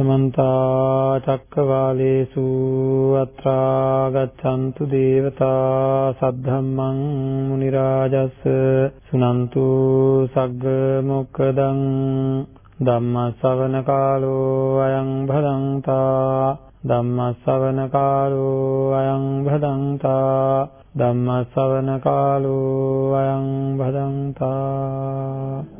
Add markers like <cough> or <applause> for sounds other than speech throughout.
සමන්ත චක්කවාලේසු අත්‍රා ගච්ඡන්තු දේවතා සද්ධම්මං මුනි රාජස් සුනන්තු සග්ග මොක්කදං ධම්ම ශ්‍රවණ කාලෝ අයං භදංතා ධම්ම ශ්‍රවණ කාලෝ අයං භදංතා ධම්ම ශ්‍රවණ කාලෝ අයං භදංතා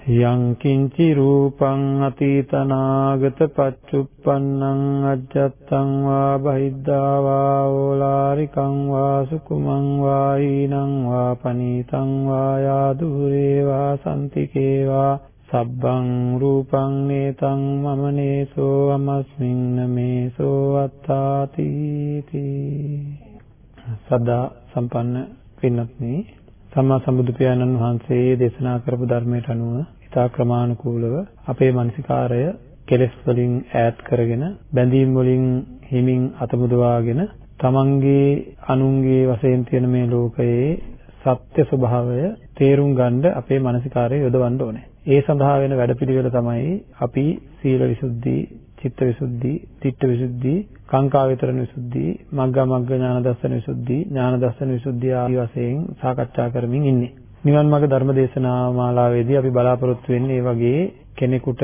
යං කිංචි රූපං අතීතනාගත පච්චුප්පන්නං අජ්ජත්තං වා බහිද්ධා වා ඕලාරිකං වා සුකුමං වා ඊනං වා පනීතං වා යාදුරේ වා සම්තිකේ වා සබ්බං රූපං නේතං මම නේසෝ අමස්මින් නමේසෝ අත්තාති සදා සම්පන්න පින්වත්නි සම්මා සම්බුදු පියාණන් වහන්සේ දේශනා කරපු ධර්මයට අනුව ඉතා ක්‍රමානුකූලව අපේ මානසිකාරය කෙලෙස් වලින් ඈත් කරගෙන බැඳීම් වලින් හිමින් අතමුදවාගෙන තමන්ගේ අනුන්ගේ වශයෙන් තියෙන මේ ලෝකයේ සත්‍ය ස්වභාවය තේරුම් ගන්න අපේ මානසිකාරය යොදවන්න ඕනේ. ඒ සඳහා වෙන වැඩපිළිවෙල තමයි අපි සීල විසුද්ධි, චිත්ත විසුද්ධි, තිට්ඨ විසුද්ධි, කාංකා විතරණ විසුද්ධි, මග්ගා මග්ග ඥාන දර්ශන විසුද්ධි, ඥාන දර්ශන විසුද්ධිය ආදී වශයෙන් සාකච්ඡා කරමින් ඉන්නේ. නිවන් මාර්ග ධර්ම දේශනා මාලාවේදී අපි බලාපොරොත්තු වෙන්නේ මේ වගේ කෙනෙකුට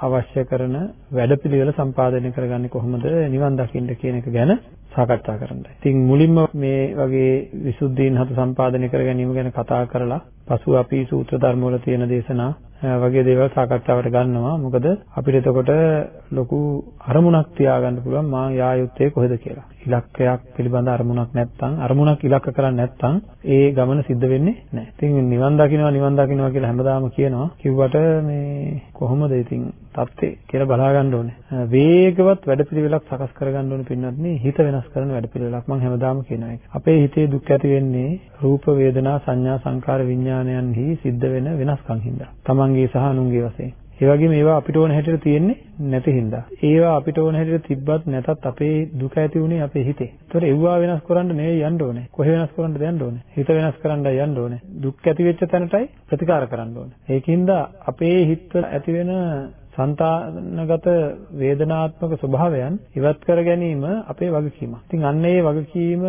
අවශ්‍ය කරන වැඩපිළිවෙල සම්පාදනය කරගන්නේ කොහොමද නිවන් දකින්න කියන එක ගැන සාකච්ඡා කරන්නයි. ඉතින් මුලින්ම මේ වගේ විසුද්ධීන් හත සම්පාදනය කර ගැනීම ගැන කතා කරලා පසුව අපි සූත්‍ර ධර්ම වල තියෙන දේශනා වගේ දේවල් සාකච්ඡාවට ගන්නවා. මොකද අපිට එතකොට ලොකු අරමුණක් තියාගන්න පුළුවන් මා යා යුත්තේ කොහෙද කියලා. ඉලක්කයක් පිළිබඳ අරමුණක් නැත්නම් අරමුණක් ඉලක්ක කරන්නේ නැත්නම් ඒ ගමන සිද්ධ වෙන්නේ නැහැ. ඉතින් නිවන් දකින්නවා නිවන් දකින්නවා කියලා හැමදාම කියනවා. කිව්වට මේ කොහොමද ඉතින් தත්තේ කියලා බලා ගන්න ඕනේ. වේගවත් වැඩපිළිවෙලක් සකස් කරගන්න ඕනේ පින්නත් නේ හිත වෙනස් කරන වැඩපිළිවෙලක් මම හැමදාම කියන එක. අපේ හිතේ දුක් ඇති වෙන්නේ රූප වේදනා සංඥා සංකාර විඥානයන්හි සිද්ධ වෙන වෙනස්කම් හින්දා. තමන්ගේ සහ අනුන්ගේ වශයෙන්. ඒ වගේම ඒවා අපිට ඕන හැටියට තියෙන්නේ නැති හින්දා. ඒවා අපිට ඕන හැටියට තිබ්බත් නැතත් අපේ දුක ඇති උනේ අපේ හිතේ. ඒතර ඒවා වෙනස් කරන්න නෙවෙයි යන්න ඕනේ. කොහේ වෙනස් කරන්නද යන්න ඕනේ? හිත වෙනස් කරන්නයි යන්න ඕනේ. දුක් ඇති වෙච්ච තැනටයි ප්‍රතිකාර කරන්න ඕනේ. ඒකින්ද අපේ හිත ඇති වෙන సంతానගත වේදනාත්මක ස්වභාවයන් ඉවත් කර ගැනීම අපේ වගකීමක්. ඉතින් අන්න ඒ වගකීම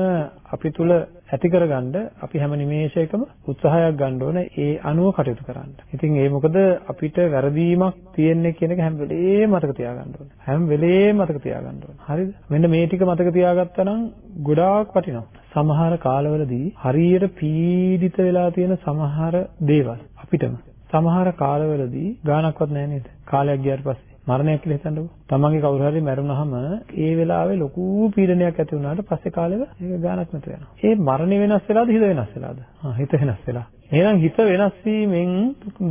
අපි තුල ඇති කරගන්න අපි හැම නිමේෂයකම උත්සාහයක් ගන්න ඕන ඒ අනුව කටයුතු කරන්න. ඉතින් ඒ මොකද අපිට වැරදීමක් තියෙන්නේ කියන එක හැම වෙලේම මතක තියාගන්න ඕන. හැම වෙලේම මතක තියාගන්න ඕන. හරිද? මෙන්න මේ ටික මතක තියාගත්තා නම් ගොඩාක් වටිනවා. සමහර කාලවලදී හරියට පීඩිත වෙලා තියෙන සමහර දේවල් අපිටම සමහර කාලවලදී ගානක්වත් නැහැ නේද? කාලයක් ගියාට පස්සේ මරණයක් කියලා හිතන්නකෝ. තමන්ගේ කවුරු හරි මැරුණාම ඒ වෙලාවේ ලොකු පීඩනයක් ඇති වුණාට පස්සේ කාලෙක ඒක ගානක් නැතු වෙනවා. ඒ මරණය වෙනස් වෙලාද හිත වෙනස් වෙලාද? ආ හිත වෙනස් වෙලා. එහෙනම් හිත වෙනස් වීමෙන්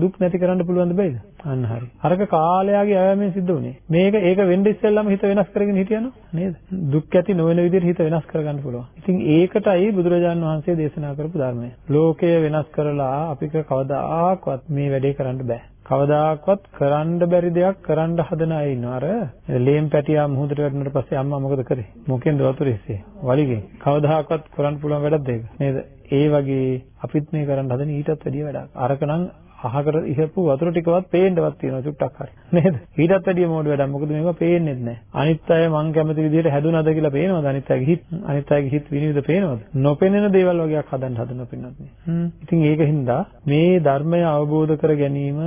දුක් නැති කරන්න පුළුවන්ද බැයිද? අන්න හරි. අරක කාලයාගේ ආයමෙන් සිද්ධ වුණේ. මේක ඒක වෙන්න ඉස්සෙල්ලාම හිත වෙනස් කරගෙන හිටියනෝ නේද? දුක් ඇති නොවන විදිහට හිත වෙනස් කරගන්න පුළුවන්. ඉතින් ඒකටයි බුදුරජාණන් වහන්සේ දේශනා කරපු ධර්මය. ලෝකය වෙනස් කරලා අපිට කවදාකවත් මේ වැඩේ කරන්න බෑ. කවදාකවත් කරන්න බැරි දෙයක් කරන්න හදන අය ඉන්නවා. අර ලේම් පැටියා මුහුදට වැටුණාට පස්සේ අම්මා මොකද කරේ? මොකෙන්ද වතුර ඉස්සේ? වලිගෙන්. කවදාකවත් කරන්න පුළුවන් වැඩක්ද ඒක? නේද? ඒ වගේ අපිත් මේ කරන්න හදන ඊටත් වැඩිය වැඩක්. අරකනම් අහකට ඉහපු වතුර ටිකවත් පේන්නවත් තියෙනවා චුට්ටක් හරි. නේද? ඊටත් වැඩිය මෝඩ වැඩක්. මොකද මේවා පේන්නේ නැහැ. අනිත් අය මං කැමති විදිහට හැදුනද කියලා පේනවද? අනිත් අයගේ හිත අනිත් අයගේ හිත විනිවිද පේනවද? නොපෙනෙන දේවල් වගේක් හදන්න හදන පින්නත් නේ. හ්ම්. ඉතින් ඒකින්ද මේ ධර්මය අවබෝධ කර ගැනීම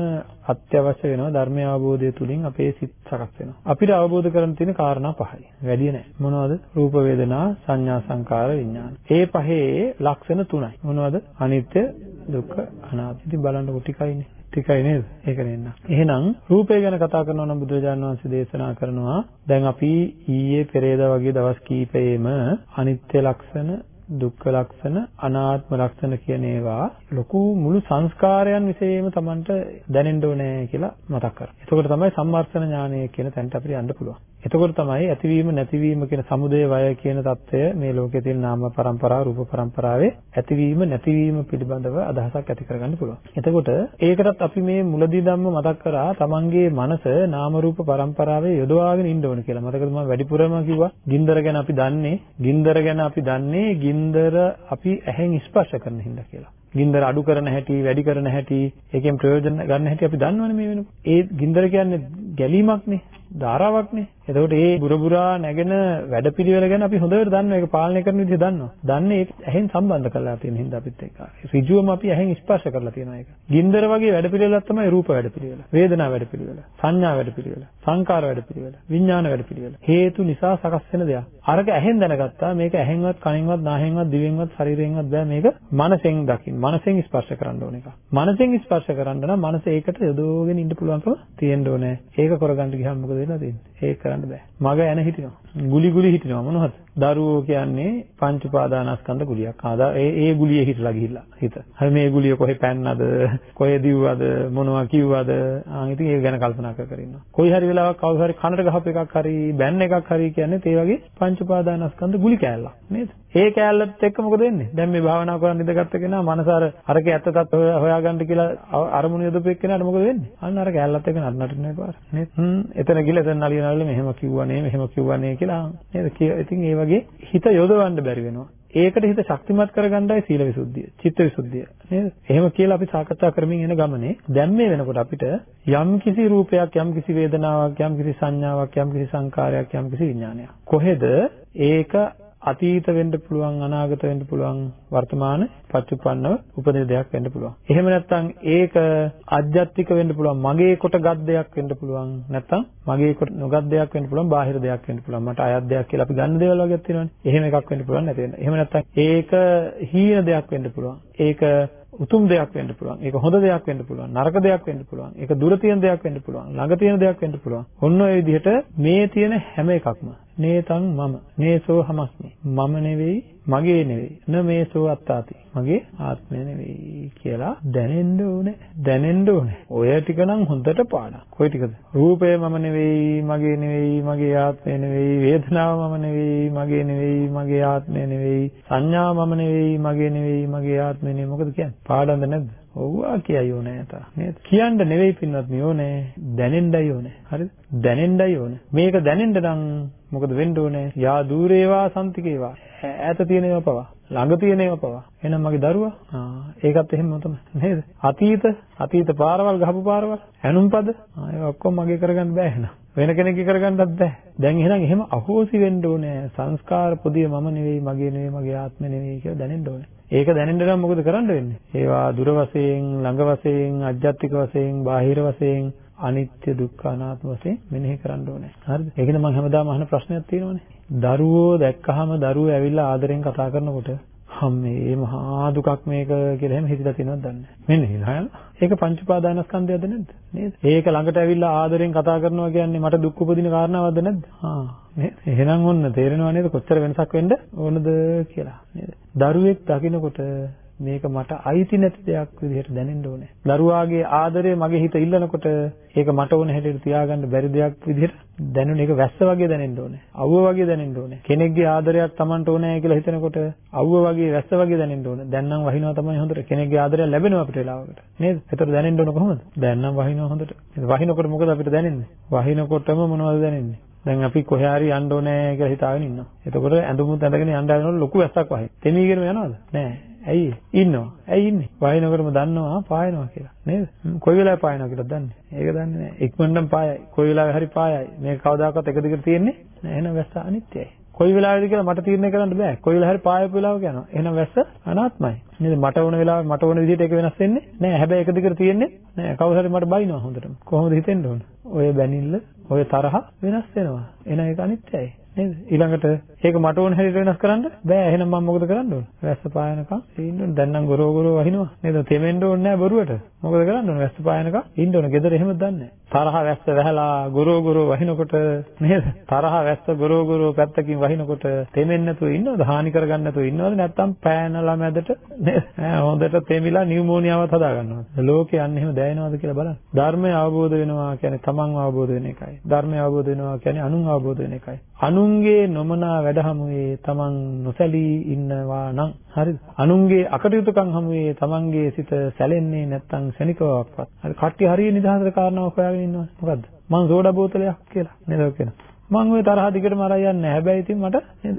අත්‍යවශ්‍ය වෙනවා. ධර්මය අවබෝධය තුලින් අපේ සිත් සකස් වෙනවා. අපිට අවබෝධ කරගන්න තියෙන කාරණා පහයි. වැඩි නැහැ. මොනවද? රූප වේදනා සංඥා සංකාර විඥාන. ඒ පහේ ලක්ෂණ තුනයි. මොනවද? අනිත්‍ය, දුක්ඛ, අනාත්ම. ඉතින් බලන්නකො ටිකයිනේ. ටිකයි නේද? ඒක නෙන්න. එහෙනම් රූපය ගැන කතා කරනවා නම් බුදුරජාණන් වහන්සේ දේශනා කරනවා දැන් අපි ඊයේ පෙරේදා වගේ දවස් කීපෙෙම අනිත්‍ය ලක්ෂණ දුක්ඛ ලක්ෂණ අනාත්ම ලක්ෂණ කියන ඒවා ලොකු මුළු සංස්කාරයන් විශේෂයෙන්ම Tamanට දැනෙන්න ඕනේ කියලා මතක් කරා. එතකොට තමයි සම්මර්ෂණ ඥානය කියන තැනට අපිට යන්න පුළුවන්. එතකොට තමයි ඇතිවීම නැතිවීම කියන සමුදය වය කියන தত্ত্বය මේ ලෝකයේ තියෙන නාම પરම්පරාව රූප પરම්පරාවේ ඇතිවීම නැතිවීම පිළිබඳව අදහසක් ඇති කරගන්න පුළුවන්. එතකොට ඒකටත් අපි මේ මුලදී ධම්ම මතක් කරා තමන්ගේ මනස නාම රූප પરම්පරාවේ යොදවාගෙන ඉන්න ඕන කියලා. මතකද මම වැඩිපුරම කිව්වා ගින්දර ගැන අපි දන්නේ ගින්දර ගැන අපි දන්නේ ගින්දර අපි ඇහෙන් ස්පර්ශ කරන හින්දා කියලා. ගින්දර අඩු කරන හැටි වැඩි කරන හැටි ඒකෙන් ප්‍රයෝජන ගන්න හැටි අපි දන්නවනේ මේ වෙනකොට. ඒ ගින්දර කියන්නේ ගැලීමක්නේ, ධාරාවක්නේ. එතකොට මේ බුරබුරා නැගෙන වැඩපිළිවෙල ගැන අපි හොඳට දන්නවා. ඒක පාලනය කරන විදිහ දන්නවා. දන්නේ ඒක ඇහෙන් සම්බන්ධ කරලා තියෙන හින්දා අපිත් එක්ක. ඍජුවම අපි ඇහෙන් ස්පර්ශ කරලා තියෙනවා ඒක. ගින්දර වගේ වැඩපිළිවෙලක් තමයි රූප වැඩපිළිවෙල. වේදනා වැඩපිළිවෙල. සංඥා වැඩපිළිවෙල. සංකාර වැඩපිළිවෙල. විඥාන වැඩපිළිවෙල. හේතු නිසා සකස් වෙන දෙයක්. අරක ඇහෙන් දැනගත්තා මේක ඇහෙන්වත් කනෙන්වත් නාහෙන්වත් දිවෙන්වත් ශරීරයෙන්වත් බෑ මේක මනසෙන් දකින්න. මනසෙන් ස්පර්ශ කරන්න ඕන එක. මනසෙන් ස්පර්ශ කරන්න නම් මනස ඒකට යොදවගෙන ඉන්න පුළුවන්කම තියෙන්න ඕනේ. ඒක කරගන්න ගියාම මොකද වෙලා තියෙන්නේ? ඒක කරන්න බෑ. මග එන හිටිනවා. ගුලි ගුලි හිටිනවා මොනවද? දරුවෝ කියන්නේ පංච උපාදානස්කන්ධ ගුලියක්. ආදා ඒ ඒ ගුලියේ හිටලා ගිහිල්ලා හිත. හරි මේ ගුලිය කොහෙ පැන්නද? කොහෙ දිව්වද? මොනවා කිව්වද? ආ ඉතින් ඒක ගැන කල්පනා කර කර ඉන්නවා. කොයි හරි වෙලාවක කවුරු හරි කනට ගහපු එකක් හරි බෑන් එකක් හරි කියන්නේ ඒ වගේ පංච උපාදානස්කන්ධ ගුලි කෑල්ලක් නේද? ඒ කෑල්ලත් එක්ක මොකද වෙන්නේ? දැන් මේ භාවනා කරන් ඉඳගත්ත කෙනා මනස අර අරක ඇත්ත තත් හොයාගන්න කියලා අරමුණු යොදපු එක්කෙනාට මොකද වෙන්නේ? අන්න අර කෑල්ලත් එක්ක නටනට නේ පාර. නේද? හ්ම් එතන ගිහලා එතන නලිය නලිය මෙහෙම කිව්වා නේ මෙහෙම කිව්වා නේ කියලා නේද? ඉතින් ඒ වගේ හිත යොදවන්න බැරි වෙනවා. ඒකට හිත ශක්තිමත් කරගන්නයි සීල විසුද්ධිය, චිත්ත විසුද්ධිය නේද? එහෙම කියලා අපි සාකච්ඡා කරමින් එන ගමනේ දැන් මේ වෙනකොට අපිට යම් කිසි රූපයක්, යම් කිසි වේදනාවක්, යම් කිසි සංඥාවක්, යම් කිසි සංකාරයක්, යම් කිසි විඥානයක්. කොහෙද ඒක අතීත වෙන්න පුළුවන් අනාගත වෙන්න පුළුවන් වර්තමාන පච්චුප්පන්නව උපදින දෙයක් වෙන්න පුළුවන්. එහෙම නැත්නම් ඒක අධ්‍යාත්මික වෙන්න පුළුවන් මගේ කොට ගත් දෙයක් වෙන්න පුළුවන්. නැත්නම් මගේ කොට නොගත් දෙයක් වෙන්න පුළුවන් බාහිර දෙයක් වෙන්න පුළුවන්. මට අයත් දෙයක් කියලා අපි ගන්න දේවල් වගේක් තියෙනවානේ. එහෙම එකක් වෙන්න පුළුවන් නැති වෙන්න. එහෙම නැත්නම් ඒක හීන දෙයක් වෙන්න පුළුවන්. ඒක උතුම් දෙයක් වෙන්න පුළුවන්. ඒක හොඳ දෙයක් වෙන්න පුළුවන්. නරක දෙයක් වෙන්න පුළුවන්. ඒක දුර තියෙන දෙයක් වෙන්න පුළුවන්. ළඟ තියෙන දෙයක් වෙන්න පුළුවන්. ඔන්න ඔය විදිහට මේ තියෙන හැම එකක්ම නේතං මම. නේසෝ හමස්මි. මම නෙවෙයි මගේ නෙවෙයි. න මේසෝ අත්තාති. මගේ ආත්මය නෙවෙයි කියලා දැනෙන්න ඕනේ. දැනෙන්න ඕනේ. ඔය ටික නම් හොඳට පාඩම්. කොයි ටිකද? රූපය මම නෙවෙයි මගේ නෙවෙයි මගේ ආත්මය නෙවෙයි. වේදනාව මම නෙවෙයි මගේ නෙවෙයි මගේ ආත්මය නෙවෙයි. සංඥාව මම නෙවෙයි මගේ නෙවෙයි මගේ ආත්මය නෙවෙයි. මොකද කියන්නේ? පාඩම්ද නැද්ද? ඔව්වා කියයි ඕනේ තා නේද? කියන්න නෙවෙයි පින්වත්නි ඕනේ. දැනෙන්නයි ඕනේ. හරිද? දැනෙන්නයි ඕනේ. මේක දැනෙන්න නම් මොකද වෙන්න ඕනේ? යා দূරේවා සම්තිකේවා ඈත තියෙන ඒවා පවා. ළඟ තියෙන ඒවා පවා. එහෙනම් මගේ දරුවා? ආ ඒකත් එහෙම තමයි. නේද? අතීත අතීත පාරවල් ගහපු පාරවල්. හැනුම්පද ආ ඒක ඔක්කොම මගේ කරගන්න බෑ එහෙනම්. වෙන කෙනෙක්ගේ කරගන්නත් බෑ. දැන් එහෙනම් එහෙම අහෝසි වෙන්න ඕනේ. සංස්කාර පොදිය මම නෙවෙයි මගේ නෙවෙයි මගේ ආත්මෙ නෙවෙයි කියලා දැනෙන්න ඕනේ. ඒක දැනෙන්න නම් මොකද කරන්න වෙන්නේ? ඒවා දුර වශයෙන් ළඟ වශයෙන් අධ්‍යාත්මික වශයෙන් බාහිර වශයෙන් අනිත්‍ය දුක්ඛ අනාත්ම වශයෙන් මෙනෙහි කරන්න ඕනේ. හරිද? ඒකද මම හැමදාම අහන ප්‍රශ්නයක් තියෙනවානේ. දරුවෝ දැක්කහම දරුවෝ ඇවිල්ලා ආදරෙන් කතා කරනකොට හම්මේ මහා දුකක් මේක කියලා එහෙම හිතලා තියෙනවද දන්නේ නැහැ. මෙන්න හිතහල. ඒක පංච උපාදානස්කන්ධයක්ද නැද්ද? නේද? ඒක ළඟට ඇවිල්ලා ආදරෙන් කතා කරනවා කියන්නේ මට දුක් උපදින කාරණාවක්ද නැද්ද? ආ නේද? එහෙනම් ඔන්න තේරෙනව නේද කොච්චර වෙනසක් වෙන්න ඕනද කියලා. නේද? දරුවෙක් දකින්නකොට මේක මට අයිති නැති දෙයක් විදිහට දැනෙන්න ඕනේ. දරුවාගේ ආදරය මගේ හිත ඉල්ලනකොට ඒක මට ඕන හැටියට තියාගන්න බැරි දෙයක් විදිහට දැනුන එක වැස්ස වගේ දැනෙන්න ඕනේ. අවුව වගේ දැනෙන්න ඕනේ. කෙනෙක්ගේ ආදරයක් Tamanට ඕනේ කියලා හිතනකොට අවුව වගේ වැස්ස වගේ දැනෙන්න ඕනේ. දැන් නම් වහිනවා තමයි හොඳට. කෙනෙක්ගේ ආදරය ලැබෙනවා අපිට වෙලාවකට. නේද? ඒතර දැනෙන්න ඕන කොහොමද? දැන් නම් වහිනවා හොඳට. වහිනකොට මොකද අපිට දැනෙන්නේ? වහිනකොටම මොනවද දැනෙන්නේ? දැන් අපි කොහේ හරි යන්න ඕනේ කියලා හිතාගෙන ඉන්නවා. එතකොට ඇඳුමුත් ඇඳගෙන යන්න හදනකොට ලොකු වැස්සක් වහින. තෙමීගෙනම යනවද? නෑ. ඇයි ඉන්නවා. ඇයි ඉන්නේ? වහිනකොටම දන්නවා පායනවා කියලා. නේද? කොයි වෙලාවෙ පායනවා කියලාද දන්නේ? ඒක දන්නේ නැහැ. ඉක්මනටම පායයි. කොයි වෙලාවෙ හරි පායයි. මේක කවදාකවත් එක දිගට තියෙන්නේ නැහැ. එහෙනම් වැස්ස අනිත්‍යයි. කොයි වෙලාවෙද කියලා මට තීරණය කරන්න බෑ. කොයි වෙලාව හරි පායපු වෙලාවක යනවා. එහෙනම් වැස්ස අනාත්මයි. නේද? මට ඕන වෙලාවෙ මට ඕන විදිහට ඒක වෙනස් වෙන්නේ නෑ. හැබැයි එක දිගට තියෙන්නේ නෑ. කවුරු හරි මට බයිනවා හොඳටම. කොහොමද හිතෙන්න ඕන? ඔය බැනිල්ල, ඔය තරහ වෙනස් වෙනවා. එහෙනම් ඒක අනිත්‍යයි. නේද? ඊළඟට ඒක මට ඕන හැටියට වෙනස් කරන්න බෑ. එහෙනම් මම මොකද කරන්න ඕන? වැස්ස පායනකම් ඉන්න ඕන. දැන් නම් ගොරෝ ගොරෝ වහිනවා. නේද? තෙමෙන්න ඕනේ නෑ බොරුවට. මොකද කරන්න ඕන? වැස්ස පායනකම් ඉන්න ඕන. ගෙදර එහෙම දන්නේ තරහ වැස්ස වැහලා ගොරෝ ගොරෝ වහිනකොට නේද? තරහ වැස්ස ගොරෝ ගොරෝ පැත්තකින් වහිනකොට තෙමෙන්න නැතුව ඉන්නවද? හානි කරගන්න නැතුව ඉන්නවද? නැත්තම් පෑනලා මැදට නේද? හොඳට තෙමිලා නියුමෝනියාවත් හදා ගන්නවද? ලෝකේ යන්නේ එහෙම දැනෙනවද කියලා බලන්න. ධර්මය අවබෝධ වෙනවා කියන්නේ තමන් අවබෝධ වෙන එකයි. ධර්මය අවබෝධ වෙනවා කියන්නේ අනුන් අවබෝධ වෙන එකයි. අනුන්ගේ නොමනා වැඩ හමුවේ තමන් නොසැලී ඉන්නවා නම් හරිද? අනුන්ගේ අකටයුතුකම් හමුවේ තමන්ගේ සිත සැලෙන්නේ නැත්නම් ශනිකවක්වත්. හරි කට්ටිය හරිය නිදහසට කාරණාවක් හොයාගෙන ඉන්නවා. මොකද්ද? මං සෝඩා බෝතලයක් කියලා නේද කියනවා. මං ওই තරහ දිගටම අරන් යන්නේ නැහැ. හැබැයි ඉතින් මට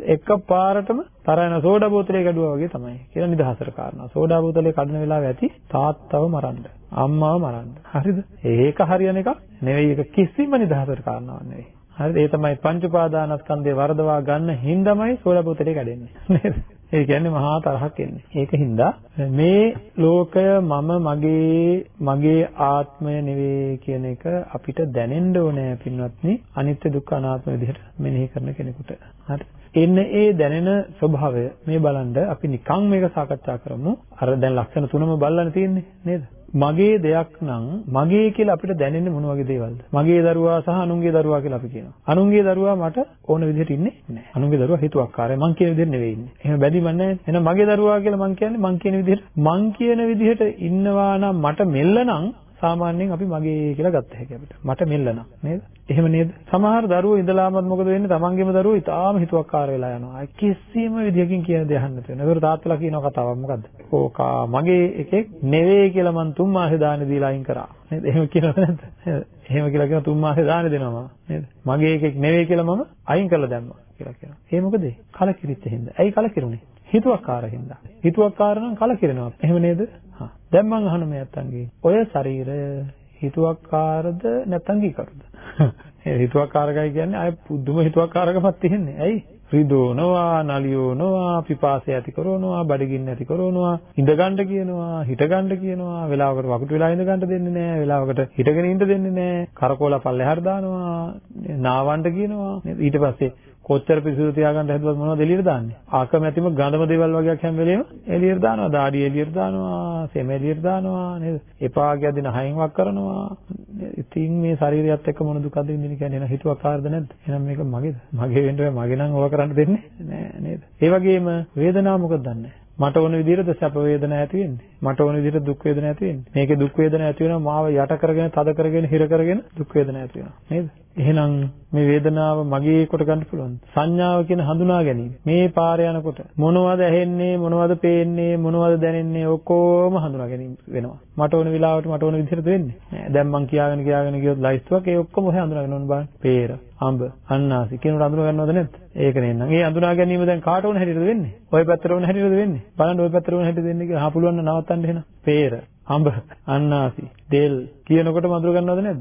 එක පාරටම තරහ යන සෝඩා බෝතලේ කැඩුවා වගේ තමයි කියලා නිදහසට කාරණා. සෝඩා බෝතලේ කඩන වෙලාව ඇති තාත්තව මරන්න. අම්මාව මරන්න. හරිද? ඒක හරියන එකක් නෙවෙයි. ඒක කිසිම නිදහසට කාරණාවක් නෙවෙයි. හරිද? ඒ තමයි පංච උපාදානස්කන්ධය වරදවා ගන්න හින්දාමයි සෝඩා බෝතලේ කැඩෙන්නේ. නේද? ඒ කියන්නේ මහා තරහක් එන්නේ. ඒකින්ද මේ ලෝකය මම මගේ මගේ ආත්මය නෙවෙයි කියන එක අපිට දැනෙන්න ඕනේ පින්වත්නි. අනිත්‍ය දුක්ඛ අනාත්ම විදිහට මෙනෙහි කරන කෙනෙකුට. හරි. එන්න ඒ දැනෙන ස්වභාවය මේ බලන්න අපි නිකන් මේක සාකච්ඡා කරමු. අර දැන් ලක්ෂණ තුනම බලන්න තියෙන්නේ නේද? මගේ දෙයක් නම් මගේ කියලා අපිට දැනෙන්නේ මොන වගේ දේවල්ද? මගේ දරුවා සහ අනුන්ගේ දරුවා කියලා අපි කියනවා. අනුන්ගේ දරුවා මට ඕන විදිහට ඉන්නේ නැහැ. අනුන්ගේ දරුවා හිතුවක්කාරයි. මං කියන විදිහට නෙවෙයි ඉන්නේ. එහෙම බැඳීමක් නැහැ. එහෙනම් මගේ දරුවා කියලා මං කියන්නේ මං කියන විදිහට මං කියන විදිහට ඉන්නවා නම් මට මෙල්ල නම් සාමාන්‍යයෙන් අපි මගේ කියලා ගත්ත හැකි අපිට. මට මෙල්ල නම් නේද? එහෙම නේද? සමහර දරුවෝ ඉඳලාමත් මොකද වෙන්නේ? තමන්ගේම දරුවෝ ඉතාලම හිතුවක්කාර වෙලා යනවා. කිසිම විදියකින් කියන දේ අහන්න තියෙනවා. ඒකට තාත්තලා කියන කතාවක් මොකද්ද? ඕකා මගේ එකෙක් නෙවෙයි කියලා මං තුන් මාසේ දානේ දීලා අයින් කරා. නේද? එහෙම කියනවද නැද්ද? එහෙම කියලා කියන තුන් මාසේ දානේ දෙනවා නේද? මගේ එකෙක් නෙවෙයි කියලා මම අයින් කරලා දැම්මා කියලා කියනවා. ඒ මොකද? කලකිරිච්ච හින්දා. ඇයි කලකිරුනේ? හිතුවක්කාර හින්දා. හිතුවක්කාර නම් කලකිරෙනවා. එහෙම නේද? හා. දැන් මං අහන මේ අත්තන්ගේ ඔය ශරීරය හිතුවක්කාරද නැත්නම් ගීකරුද? <laughs> ඒ හිතුවක්කාරකයි කියන්නේ අය පුදුම හිතුවක්කාරකමක් තියෙන්නේ. ඇයි? රිදෝනවා, නලියෝනවා, පිපාසය ඇති කරනවා, බඩගින්න ඇති කරනවා, ඉඳ ගන්න කියනවා, හිට ගන්න කියනවා, වෙලාවකට වකුටු වෙලා ඉඳ ගන්න දෙන්නේ නැහැ, වෙලාවකට හිටගෙන ඉඳ දෙන්නේ නැහැ, කරකෝලා පල්ලෙහාට දානවා, නාවන්න කියනවා. ඊට පස්සේ කොච්චර පිරිසිදු තියාගන්න හැදුවත් මොනවද එළියට දාන්නේ? ආකමැතිම ගඳම දේවල් වගේක් හැම වෙලේම එළියට දානවා. දාඩිය එළියට දානවා, සෙම එළියට දානවා නේද? එපා කියදින හයින් වක් කරනවා. ඉතින් මේ ශරීරයත් එක්ක මොන දුකද විඳින්නේ කියන්නේ එහෙනම් හිතුවක්කාරද නැද්ද? එහෙනම් මේක මගේද? මගේ වෙන්න මගේ නම් ඕවා කරන්න දෙන්නේ නෑ නේද? ඒ වගේම වේදනාව මොකද දන්නේ මට ඕන විදිහට සැප වේදනා ඇති වෙන්නේ. මට ඕන විදිහට දුක් වේදනා ඇති වෙන්නේ. මේකේ දුක් වේදනා ඇති වෙනවා මාව යට කරගෙන, තද කරගෙන, හිර කරගෙන දුක් වේදනා ඇති වෙනවා. නේද? එහෙනම් මේ වේදනාව මගේ කොට ගන්න පුළුවන්. සංඥාව කියන හඳුනා ගැනීම. මේ පාරේ යනකොට මොනවද ඇහෙන්නේ, මොනවද පේන්නේ, මොනවද දැනෙන්නේ ඔක්කොම හඳුනා ගැනීම වෙනවා. මට ඕන වෙලාවට මට ඕන විදිහට වෙන්නේ. නෑ දැන් මං කියාගෙන කියාගෙන ගියොත් ලයිස්තුවක් ඒ ඔක්කොම ඔය හඳුනාගෙන ඕන බලන්න. පේර, අඹ, අන්නාසි කියනකොට අඳුනා ගන්නවද නැද්ද? ඒක නෙන්නම්. ඒ අඳුනා ගැනීම දැන් කාට ඕන හැටියටද වෙන්නේ? ඔය පැත්තට ඕන හැටියටද වෙන්නේ? බලන්න ඔය පැත්තට ඕන හැටියද වෙන්නේ කියලා. හා පුළුවන් නම් නවත්තන්න එහෙනම්. පේර, අඹ, අන්නාසි, දෙල් කියනකොටම අඳුර ගන්නවද නැද්ද?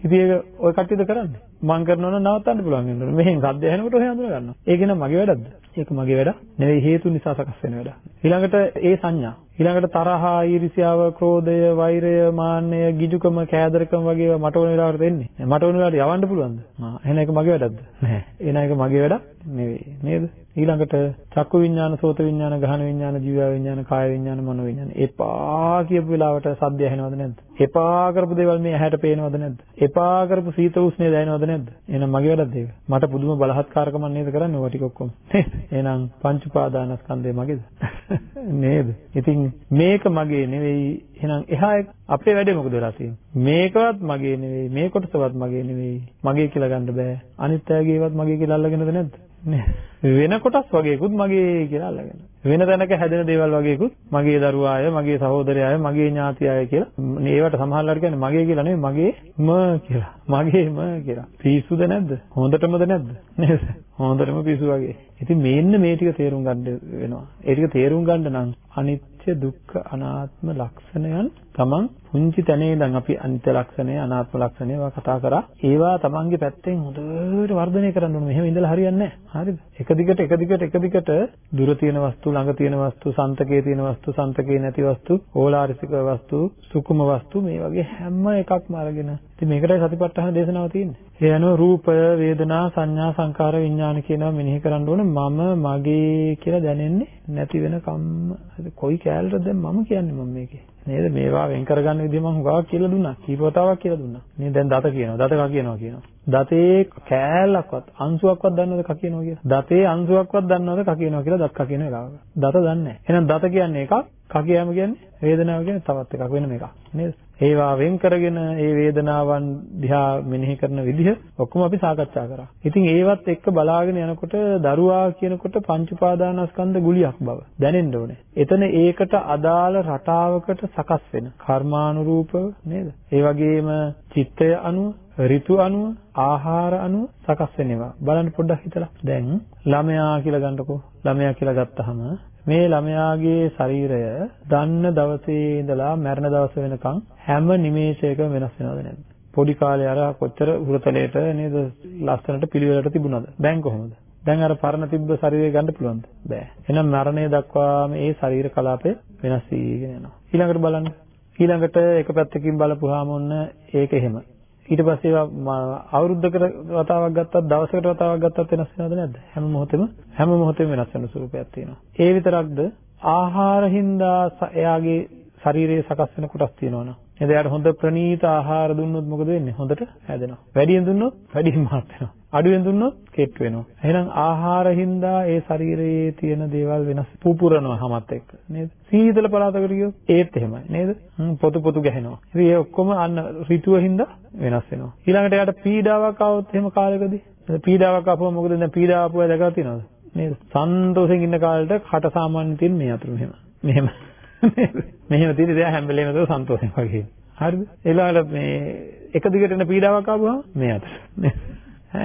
ඉතින් ඒක ඔය කට්ටියද කරන්නේ? මං කරනවා නම් නවත්තන්න පුළුවන් වෙනවා. මෙහෙන් සද්ද ඇහෙනකොට ඔය අඳුර ගන්නවා. ඒක නම් මගේ වැඩක්ද? ඒක මගේ වැඩක් නෙවෙයි හේතු නිසා සකස් වෙන වැඩක්. ඊළඟට ඒ සංඥා. ඊළඟට තරහා, ඊර්ෂ්‍යාව, ක්‍රෝධය, වෛරය, මාන්නය, ගිජුකම, කෑදරකම වගේ මට ඕන වෙලාවට දෙන්නේ. මට ඕන වෙලාවට යවන්න පුළුවන්ද? ආ එහෙනම් ඒක මගේ වැඩක්ද? නැහැ. එහෙනම් ඒක මගේ වැඩක් නෙවෙයි. නේද? ඊළඟට චක්කු විඤ්ඤාණ, සෝත විඤ්ඤාණ, ගහන විඤ්ඤාණ, ජීව විඤ්ඤාණ, කාය විඤ්ඤාණ, මනෝ විඤ්ඤාණ. එපා කියපු වෙලාවට සද්ද ඇහෙනවද නැද්ද? එපා කරපු දේවල් මේ ඇහැට පේනවද නැද්ද? එපා කරපු සීත උෂ්ණය දැනෙනවද නැද්ද? එහෙනම් මගේ වැඩක්ද ඒක? මට පුදුම බලහත්කාරකමක් නේද කරන්නේ ඔය ටික ඔක්කොම. එහෙනම් පංච උපාදානස්කන්ධය මගේද? <laughs> නේද? ඉතින් මේක මගේ නෙවෙයි. එහෙනම් එහා අපේ වැඩේ මොකද වෙලා තියෙන්නේ? මේකවත් මගේ නෙවෙයි. මේ කොටසවත් මගේ නෙවෙයි. මගේ කියලා ගන්න බෑ. අනිත් අයගේවත් මගේ කියලා අල්ලගෙනද නැද්ද? වෙන කොටස් වගේකුත් මගේ කියලා අල්ලගෙන. වෙන තැනක හැදෙන දේවල් වගේකුත් මගේ දරුවා අය, මගේ සහෝදරය අය, මගේ ඥාති අය කියලා. ඒවට සමහරවල්ලාට කියන්නේ මගේ කියලා නෙවෙයි මගේම කියලා. මගේම කියලා. පිස්සුද නැද්ද? හොඳටමද නැද්ද? නේද? හොඳටම පිස්සු වගේ. ඉතින් මේන්න මේ ටික තේරුම් ගන්න වෙනවා. ඒ ටික තේරුම් ගන්න නම් අනිත්‍ය දුක්ඛ අනාත්ම ලක්ෂණයන් තමන් පුංචි තැනේ ඉඳන් අපි අනිත්‍ය ලක්ෂණය අනාත්ම ලක්ෂණය ඒවා කතා කරා. ඒවා තමන්ගේ පැත්තෙන් හොඳට වර්ධනය කරන්න ඕනේ. මෙහෙම ඉඳලා හරියන්නේ නැහැ. හරිද? එක දිගට එක දිගට එක දිගට දුර තියෙන වස්තු, ළඟ තියෙන වස්තු, සන්තකයේ තියෙන වස්තු, සන්තකයේ නැති වස්තු, ඕලාරිසික වස්තු, සුකුම වස්තු මේ වගේ හැම එකක්ම අරගෙන ඉතින් මේකටයි සතිපට්ඨාන දේශනාව තියෙන්නේ. ඒ අනුව රූපය, වේදනා, සංඥා, සංකාර, විඥාන කියනවා මෙනෙහි කරන්න ඕනේ මම මගේ කියලා දැනෙන්නේ නැති වෙන කම්ම. කොයි කෑල්ලද දැන් මම කියන්නේ මම මේකේ. නේද? මේවා වෙන් කරගන්න විදිහ මම හුඟාවක් කියලා දුන්නා. කීප වතාවක් කියලා දුන්නා. මේ දැන් දත කියනවා. දත කා කියනවා කියනවා. දතේ කෑල්ලක්වත් අංශුවක්වත් දන්නවද කා කියනවා කියලා? දතේ අංශුවක්වත් දන්නවද කා කියනවා කියලා දත් කා කියන එක. දත දන්නේ නැහැ. එහෙනම් දත කියන්නේ එකක්, කා කියෑම කියන්නේ වේදනාව කියන්නේ තවත් එකක් වෙනම එකක්. නේද? ඒවා වෙන් කරගෙන ඒ වේදනාවන් දිහා මෙනෙහි කරන විදිහ ඔක්කොම අපි සාකච්ඡා කරා. ඉතින් ඒවත් එක්ක බලාගෙන යනකොට දරුවා කියනකොට පංච උපාදානස්කන්ධ ගුලියක් බව දැනෙන්න ඕනේ. එතන ඒකට අදාළ රටාවකට සකස් වෙන කර්මානුරූපව නේද? ඒ වගේම චිත්තය අනුව ඍතු අනුව ආහාර අනුව සකස් වෙනවා. බලන්න පොඩ්ඩක් හිතලා. දැන් ළමයා කියලා ගන්නකො. ළමයා කියලා ගත්තහම මේ ළමයාගේ ශරීරය දන්න දවසේ ඉඳලා මැරෙන දවස වෙනකන් හැම නිමේෂයකම වෙනස් වෙනවද නැද්ද? පොඩි කාලේ අර කොච්චර හුරතලයට නේද ලස්සනට පිළිවෙලට තිබුණාද? දැන් කොහොමද? දැන් අර පරණ තිබ්බ ශරීරය ගන්න පුළුවන්ද? බෑ. එහෙනම් මරණය දක්වාම ඒ ශරීර කලාපය වෙනස් වීගෙන යනවා. ඊළඟට බලන්න. ඊළඟට එක පැත්තකින් බලපුවාම ඔන්න ඒක එහෙම. ඊට පස්සේ අවුරුද්දකට වතාවක් ගත්තත් දවසකට වතාවක් ගත්තත් වෙනස් වෙනවද නැද්ද? හැම මොහොතෙම හැම මොහොතෙම වෙනස් වෙන ස්වරූපයක් තියෙනවා. ඒ විතරක්ද ආහාරින්දා එයාගේ ශරීරයේ සකස් වෙන කොටස් තියෙනවනේ. නේද? එයාට හොඳ ප්‍රණීත ආහාර දුන්නොත් මොකද වෙන්නේ? හොඳට හැදෙනවා. වැඩියෙන් දුන්නොත් වැඩියෙන් මහත් වෙනවා. අඩුවෙන් දුන්නොත් කෙට් වෙනවා. එහෙනම් ආහාරින්දා ඒ ශරීරයේ තියෙන දේවල් වෙනස් පුපුරනවා හැමත් එක්ක. නේද? සීතල පළාතකට ගියොත් ඒත් එහෙමයි. නේද? පොතු පොතු ගැහෙනවා. ඉතින් ඒ ඔක්කොම අන්න ඍතුව හින්දා වෙනස් වෙනවා. ඊළඟට එයාට පීඩාවක් ආවොත් එහෙම කාලෙකදී පීඩාවක් ආපුවම මොකද දැන් පීඩාව ආපුවා දැකලා තියෙනවද? නේද? සන්තෝෂෙන් ඉන්න කාලෙට කට සාමාන්‍ය තියෙන මේ අතර මෙහෙම. මෙහෙම. මෙහෙම තියෙන දේ හැම වෙලේම ඒක සන්තෝෂයෙන් වගේ. හරිද? ඊළඟට මේ එක දිගට එන පීඩාවක් ආවම මේ අතර.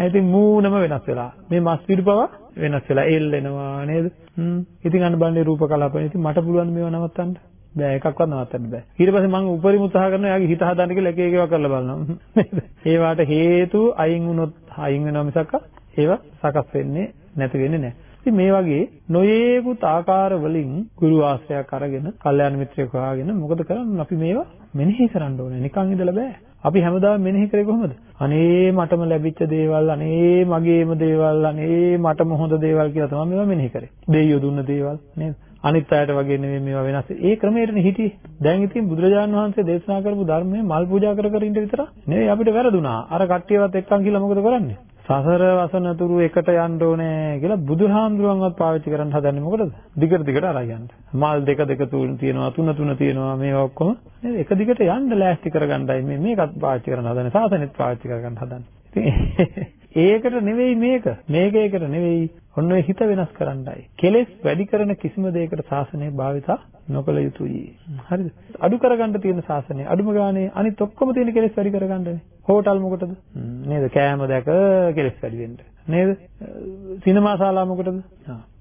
ඉතින් මූණම වෙනස් වෙලා. මේ මස් පිඩු පව වෙනස් වෙලා එල්ලෙනවා නේද? හ්ම්. ඉතින් අන්න බලන්නේ රූප කලාපය. ඉතින් මට පුළුවන් මේව නවත්තන්න. බෑ එකක්වත් නවත්තන්න බෑ. ඊට පස්සේ මම උපරිම උත්සාහ කරනවා එයාගේ හිත හදන්න කියලා එක එක ඒවා කරලා බලනවා. <laughs> නේද? ඒවට හේතු අයින් වුණොත් අයින් වෙනවා මිසක් ඒවා සකස් වෙන්නේ නැති වෙන්නේ නැහැ. ඉතින් මේ වගේ නොයේකුත් ආකාර වලින් ගුරු ආශ්‍රයයක් අරගෙන, කල්යාණ මිත්‍රයෙක් හොයාගෙන මොකද කරන්නේ? අපි මේවා මෙනෙහි කරන්න ඕනේ. නිකන් ඉඳලා බෑ. අපි හැමදාම මෙනෙහි කරේ කොහොමද? අනේ මටම ලැබිච්ච දේවල්, අනේ මගේම දේවල්, අනේ මටම හොඳ දේවල් කියලා තමයි මේවා මෙනෙහි කරේ. දෙයියෝ දුන්න දේවල් නේද? අනිත් අයට වගේ නෙවෙයි මේවා වෙනස්. ඒ ක්‍රමයටනේ හිටියේ. දැන් ඉතින් බුදුරජාණන් වහන්සේ දේශනා කරපු ධර්මයේ මල් පූජා කර කර ඉන්න විතර නෙවෙයි අපිට වැරදුනා. අර කට්ටියවත් එක්කන් කියලා මොකද කරන්නේ? සසර වසනතුරු එකට යන්න ඕනේ කියලා බුදුහාමුදුරුවන්වත් පාවිච්චි කරන්න හදන්නේ මොකටද? දිගට දිගට අරන් යන්න. මල් දෙක දෙක තුන තියෙනවා තුන තුන තියෙනවා මේවා ඔක්කොම නේද? එක දිගට යන්න ලෑස්ති කරගන්නයි මේ මේකත් පාවිච්චි කරන්න හදන්නේ. සාසනෙත් පාවිච්චි කරගන්න හදන්නේ. ඒකට නෙවෙයි මේක. මේක ඒකට නෙවෙයි. ඔන්න ඔය හිත වෙනස් කරන්නයි. කෙලෙස් වැඩි කරන කිසිම දෙයකට සාසනය භාවිතා නොකළ යුතුයි. හරිද? අඩු කරගන්න තියෙන සාසනය අඩුම ගානේ අනිත් ඔක්කොම තියෙන කෙලෙස් වැඩි කරගන්නනේ. හෝටල් මොකටද? නේද? කෑම දැක කෙලෙස් වැඩි වෙන්න. නේද? සිනමා ශාලා මොකටද?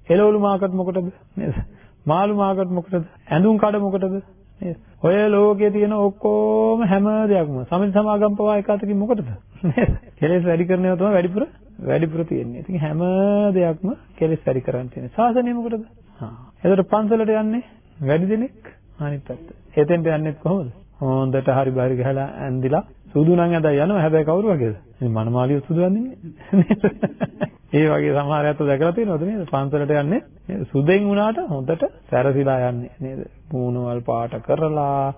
එළවලු මාකට් මොකටද? නේද? මාළු මාකට් මොකටද? ඇඳුම් කඩ මොකටද? නේද? ඔය ලෝකයේ තියෙන ඔක්කොම හැම දෙයක්ම සමිත සමාගම් පවා එක අතකින් මොකටද? නේද? කෙලෙස් වැඩි කරනවා තමයි වැඩිපුර වැඩිපුර තියෙන්නේ. ඉතින් හැම දෙයක්ම කෙලෙස් වැඩි කරන් තියෙන. සාසනය මොකටද? හා. එතකොට පන්සලට යන්නේ වැඩි දෙනෙක් අනිත් පැත්ත. එතෙන්ට යන්නේ කොහොමද? හොඳට හරි බරි ගහලා ඇඳිලා සුදු නම් ඇඳලා යනවා. හැබැයි කවුරු වගේද? මේ මනමාලිය සුදු අඳින්නේ. ඒ වගේ සමහර අයත් දැකලා තියෙනවද නේද? පන්සලට යන්නේ සුදෙන් වුණාට හොඳට සැරසිලා යන්නේ නේද? මූණවල් පාට කරලා,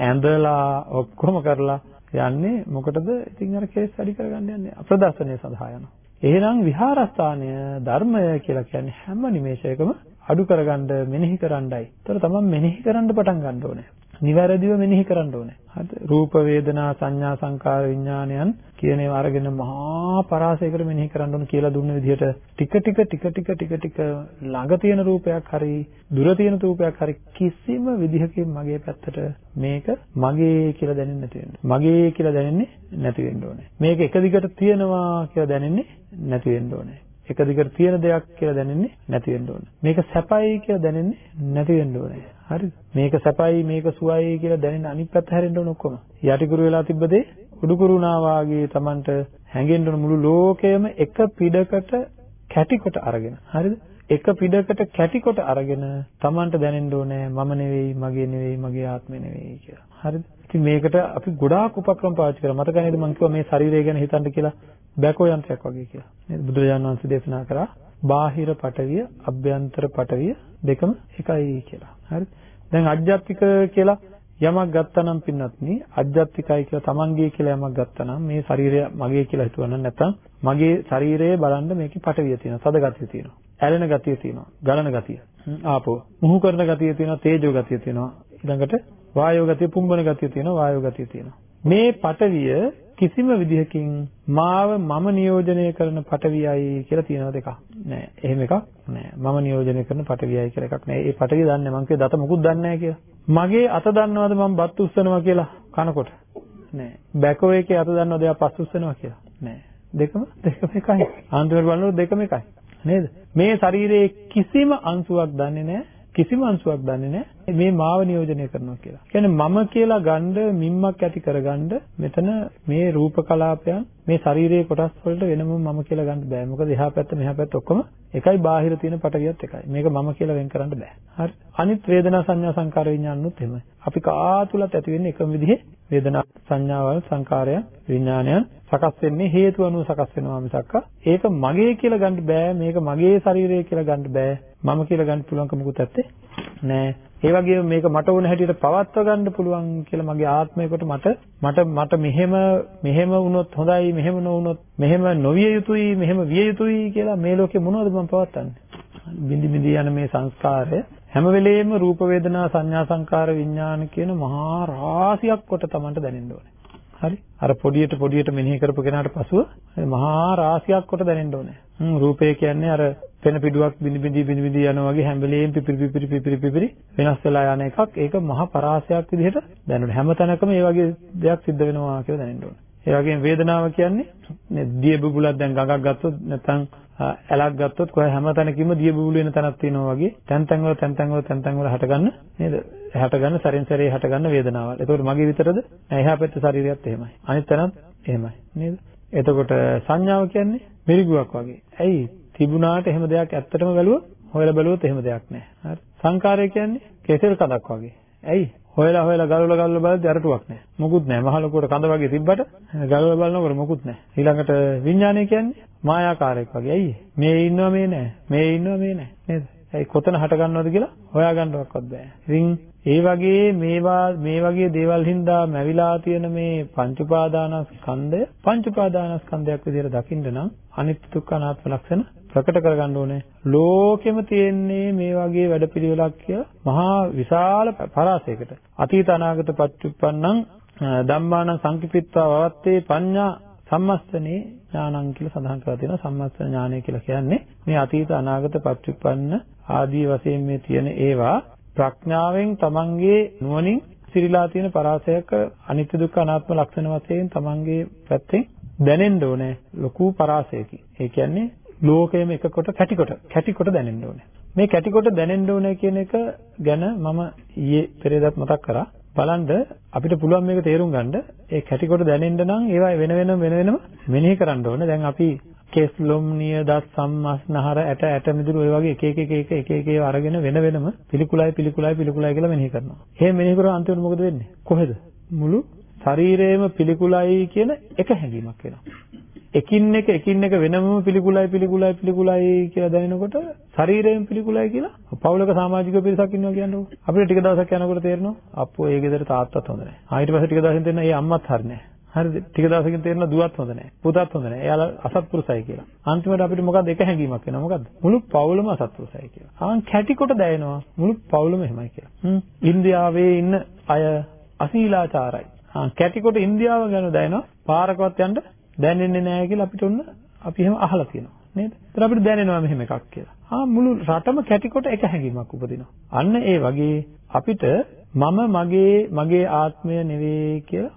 ඇඳලා ඔක්කොම කරලා යන්නේ මොකටද? ඉතින් අර කේස් වැඩි කරගන්න යන්නේ අප්‍රදර්ශනය සඳහා යනවා. එහෙනම් විහාරස්ථානය ධර්මය කියලා කියන්නේ හැම නිමේෂයකම අඩු කරගන්න මෙනෙහි කරන්නයි. ඒතර තමයි මෙනෙහි කරන්න පටන් ගන්න ඕනේ. නිවැරදිව මෙනෙහි කරන්න ඕනේ. හරිද? රූප වේදනා සංඥා සංකාර විඥානයන් කියන ඒවා අරගෙන මහා පරාසයකට මෙනෙහි කරන්න ඕන කියලා දුන්න විදිහට ටික ටික ටික ටික ටික ටික ළඟ තියෙන රූපයක් හරි දුර තියෙන රූපයක් හරි කිසිම විදිහකින් මගේ පැත්තට මේක මගේ කියලා දැනෙන්නේ නැති වෙන්න. මගේ කියලා දැනෙන්නේ නැති වෙන්න ඕනේ. මේක එක දිගට තියෙනවා කියලා දැනෙන්නේ නැති වෙන්න ඕනේ. එක දිගට තියෙන දෙයක් කියලා දැනෙන්නේ නැති වෙන්න ඕනේ. මේක සැපයි කියලා දැනෙන්නේ නැති වෙන්න ඕනේ. හරිද? මේක සැපයි මේක සුවයි කියලා දැනෙන අනිත් පැත්ත හැරෙන්න ඕන ඔක්කොම. යටිකුරු වෙලා තිබ්බ දේ උඩුකුරුනා වාගේ Tamanට හැංගෙන්න ඕන මුළු ලෝකයම එක පිටකට කැටිකොට අරගෙන. හරිද? එක පිටකට කැටිකොට අරගෙන Tamanට දැනෙන්න ඕනේ මම නෙවෙයි, මගේ නෙවෙයි, මගේ ආත්මය නෙවෙයි කියලා. හරිද? ඉතින් මේකට අපි ගොඩාක් උපක්‍රම පාවිච්චි කරා. මතක නේද මම කිව්වා මේ ශරීරය ගැන හිතන්න කියලා බැකෝ යන්ත්‍රයක් වගේ කියලා. නේද? බුදුරජාණන් වහන්සේ දේශනා කරා බාහිර පටවිය, අභ්‍යන්තර පටවිය දෙකම එකයි කියලා. හරිද? දැන් අධ්‍යාත්මික කියලා යමක් ගත්තා නම් පින්වත්නි අධ්‍යාත්මිකයි කියලා තමන්ගේ කියලා යමක් ගත්තා නම් මේ ශරීරය මගේ කියලා හිතුවනම් නැත්නම් මගේ ශරීරයේ බලන්න මේකේ පටවිය තියෙනවා සද ගතිය තියෙනවා ඇලෙන ගතිය තියෙනවා ගලන ගතිය. ආපෝ මුහු කරන ගතිය තියෙනවා තේජෝ ගතිය තියෙනවා. ඊළඟට වායෝ ගතිය පුම්බන ගතිය තියෙනවා වායෝ ගතිය තියෙනවා. මේ පටවිය කිසිම විදිහකින් මාව මම නියෝජනය කරන පටවියයි කියලා තියෙනවා දෙකක් නෑ. එහෙම එකක් නෑ. මම නියෝජනය කරන පටවියයි කියලා එකක් නෑ. ඒ පටවිය දන්නේ මං කිය දත මොකුත් දන්නේ නෑ කියලා. මගේ අත දන්නවද මම බත් උස්සනවා කියලා කනකොට? නෑ. බැකෝ එකේ අත දන්නවද එයා පස් උස්සනවා කියලා? නෑ. දෙකම දෙකම එකයි. අන්තිමට බලනකොට දෙකම එකයි. නේද? මේ ශරීරයේ කිසිම අංශුවක් දන්නේ නෑ කිසිම අංශුවක් දන්නේ නැහැ. මේ මාව නියෝජනය කරනවා කියලා. කියන්නේ මම කියලා ගන්න මිම්මක් ඇති කරගන්න මෙතන මේ රූප කලාපයන් මේ ශරීරයේ කොටස් වලට වෙනම මම කියලා ගන්න බෑ. මොකද එහා පැත්ත මෙහා පැත්ත ඔක්කොම එකයි බාහිර තියෙන පටවියත් එකයි. මේක මම කියලා වෙන් කරන්න බෑ. හරි. අනිත් වේදනා සංඥා සංකාර විඥානුත් එහෙමයි. අපි කාතුලත් ඇති වෙන්නේ එකම විදිහේ වේදනා සංඥාවල් සංකාරයන් විඥානයන් සකස් වෙන්නේ හේතු අනුව සකස් වෙනවා මිසක් ඒක මගේ කියලා ගන්න බෑ මේක මගේ ශරීරය කියලා ගන්න බෑ මම කියලා ගන්න පුළුවන්කම මොකුත් නැත්තේ නෑ ඒ වගේම මේක මට ඕන හැටියට පවත්ව ගන්න පුළුවන් කියලා මගේ ආත්මයකට මට මට මට මෙහෙම මෙහෙම වුණොත් හොඳයි මෙහෙම නොවුනොත් මෙහෙම නොවිය යුතුයි මෙහෙම විය යුතුයි කියලා මේ ලෝකේ මොනවද මම පවත්න්නේ බිඳි බිඳි යන මේ සංස්කාරය හැම වෙලෙම රූප වේදනා සංඥා සංකාර විඥාන කියන මහා රාශියක් කොට Tamanට දැනෙන්න ඕනේ හරි. අර පොඩියට පොඩියට මෙනෙහි කරපු කෙනාට පසුව මහා රාශියක් කොට දැනෙන්න ඕනේ. හ්ම් රූපය කියන්නේ අර පෙන පිඩුවක් බිනි බිනි බිනි බිනි යනවා වගේ හැම වෙලේම පිපිරි පිපිරි පිපිරි පිපිරි වෙනස් වෙලා යන එකක්. ඒක මහා පරාසයක් විදිහට දැනෙන්න. හැම තැනකම මේ වගේ දෙයක් සිද්ධ වෙනවා කියලා දැනෙන්න ඕනේ. ඒ වගේම වේදනාව කියන්නේ දිය බුබුලක් දැන් ගඟක් ගත්තොත් නැත්නම් ඇලක් ගත්තොත් කොහේ හැම තැනකින්ම දිය බුබුලු වෙන තැනක් තියෙනවා වගේ තැන් තැන් වල තැන් තැන් වල තැන් තැන් වල හටගන්න නේද? හටගන්න සැරෙන් සැරේ හටගන්න වේදනාවල්. එතකොට මගේ විතරද? එහා පැත්තේ ශරීරයත් එහෙමයි. අනිත් තැනත් එහෙමයි නේද? එතකොට සංඥාව කියන්නේ මිරිගුවක් වගේ. ඇයි? තිබුණාට එහෙම දෙයක් ඇත්තටම බැලුවොත් හොයලා බැලුවොත් එහෙම දෙයක් නැහැ. හරි. සංකාරය කියන්නේ කෙසෙල් කඩක් වගේ. ඇයි? හොයලා හොයලා ගලවලා ගලවලා බලද්දි අරටුවක් නැහැ. මොකුත් නැහැ. මහ ලොකුවට කඳ වගේ තිබ්බට ගලවලා බලනකොට මොකුත් නැහැ. ඊළඟට විඥානය කියන්නේ මායාකාරයක් වගේ. ඇයි? මේ ඉන්නවා මේ නැහැ. මේ ඉන්නවා මේ නැහැ. නේද? ඇයි කොතන හට ගන්නවද කියලා හොයාගන්නවක්වත් බෑ. ඉතින් ඒ වගේ මේවා මේ වගේ දේවල් හින්දා මැවිලා තියෙන මේ පංච උපාදානස්කන්ධය පංච උපාදානස්කන්ධයක් විදිහට දකින්න නම් අනිත්‍ය දුක්ඛ අනාත්ම ලක්ෂණ ප්‍රකට කරගන්න ඕනේ. ලෝකෙම තියෙන්නේ මේ වගේ වැඩපිළිවෙලක් කියලා මහා විශාල පරාසයකට. අතීත අනාගත පච්චුප්පන්නං ධම්මාන සංකිපිත්වා වවත්තේ පඤ්ඤා සම්මස්තනේ ඥානං කියලා සඳහන් කරලා තියෙනවා. සම්මස්තන ඥානය කියලා කියන්නේ මේ අතීත අනාගත පච්චුප්පන්න ආදී වශයෙන් මේ තියෙන ඒවා ප්‍රඥාවෙන් තමන්ගේ නුවණින් සිරීලා තියෙන පරාසයක අනිත්‍ය දුක්ඛ අනාත්ම ලක්ෂණ වශයෙන් තමන්ගේ පැත්තෙන් දැනෙන්න ඕනේ ලොකු පරාසයකින්. ඒ කියන්නේ ලෝකයේම එකකොට කැටිකොට කැටිකොට දැනෙන්න ඕනේ. මේ කැටිකොට දැනෙන්න ඕනේ කියන එක ගැන මම ඊයේ පෙරේදත් මතක් කරා. බලන්න අපිට පුළුවන් මේක තේරුම් ගන්න ඒ කැටිකොට දැනෙන්න නම් ඒවා වෙන වෙනම වෙන වෙනම මෙනෙහි කරන්න ඕනේ. දැන් අපි කෙස් ලොම් නිය දත් සම්මස් නහර ඇට ඇට මිදුළු ඔය වගේ එක එක එක එක එක එක ඒවා අරගෙන වෙන වෙනම පිළිකුලයි පිළිකුලයි පිළිකුලයි කියලා මෙනෙහි කරනවා. එහෙම මෙනෙහි කරා අන්තිමට මොකද වෙන්නේ? කොහෙද? මුළු ශරීරයේම පිළිකුලයි කියන එක හැඟීමක් එනවා. එකින් එක එකින් එක වෙනම පිළිකුලයි පිළිකුලයි පිළිකුලයි කියලා දැනෙනකොට ශරීරයෙන් පිළිකුලයි කියලා පෞලක සමාජික පිරිසක් ඉන්නවා කියන්නකො. අපිට ටික දවසක් යනකොට තේරෙනවා අප්පෝ ඒ ගෙදර තාත්තත් හොඳ නැහැ. ආ ඊට පස්සේ ටික දවසකින් තේරෙනවා ඒ අම්මත් හරි නැහැ. හරිද? ටික දවසකින් තේරෙනවා දුවත් හොඳ නැහැ. පුතත් හොඳ නැහැ. එයාලා අසත්පුරුසයි කියලා. අන්තිමට අපිට මොකද්ද එක හැඟීමක් එනවා. මොකද්ද? මුළු පවුලම අසත්පුරුසයි කියලා. ආන් කැටි කොට දැනෙනවා. මුළු පවුලම එහෙමයි කියලා. හ්ම්. ඉන්දියාවේ ඉන්න අය අශීලාචාරයි. ආ කැටි කොට ඉන්දියාව ගැන දැනෙනවා. පාරකවත් යන්න දැනෙන්නේ නැහැ කියලා අපිට ඔන්න අපි එහෙම අහලා තියෙනවා. නේද? ඒතර අපිට දැනෙනවා මෙහෙම එකක් කියලා. ආ මුළු රටම කැටිකොට එක හැඟීමක් උපදිනවා. අන්න ඒ වගේ අපිට මම මගේ මගේ ආත්මය නෙවෙයි කියලා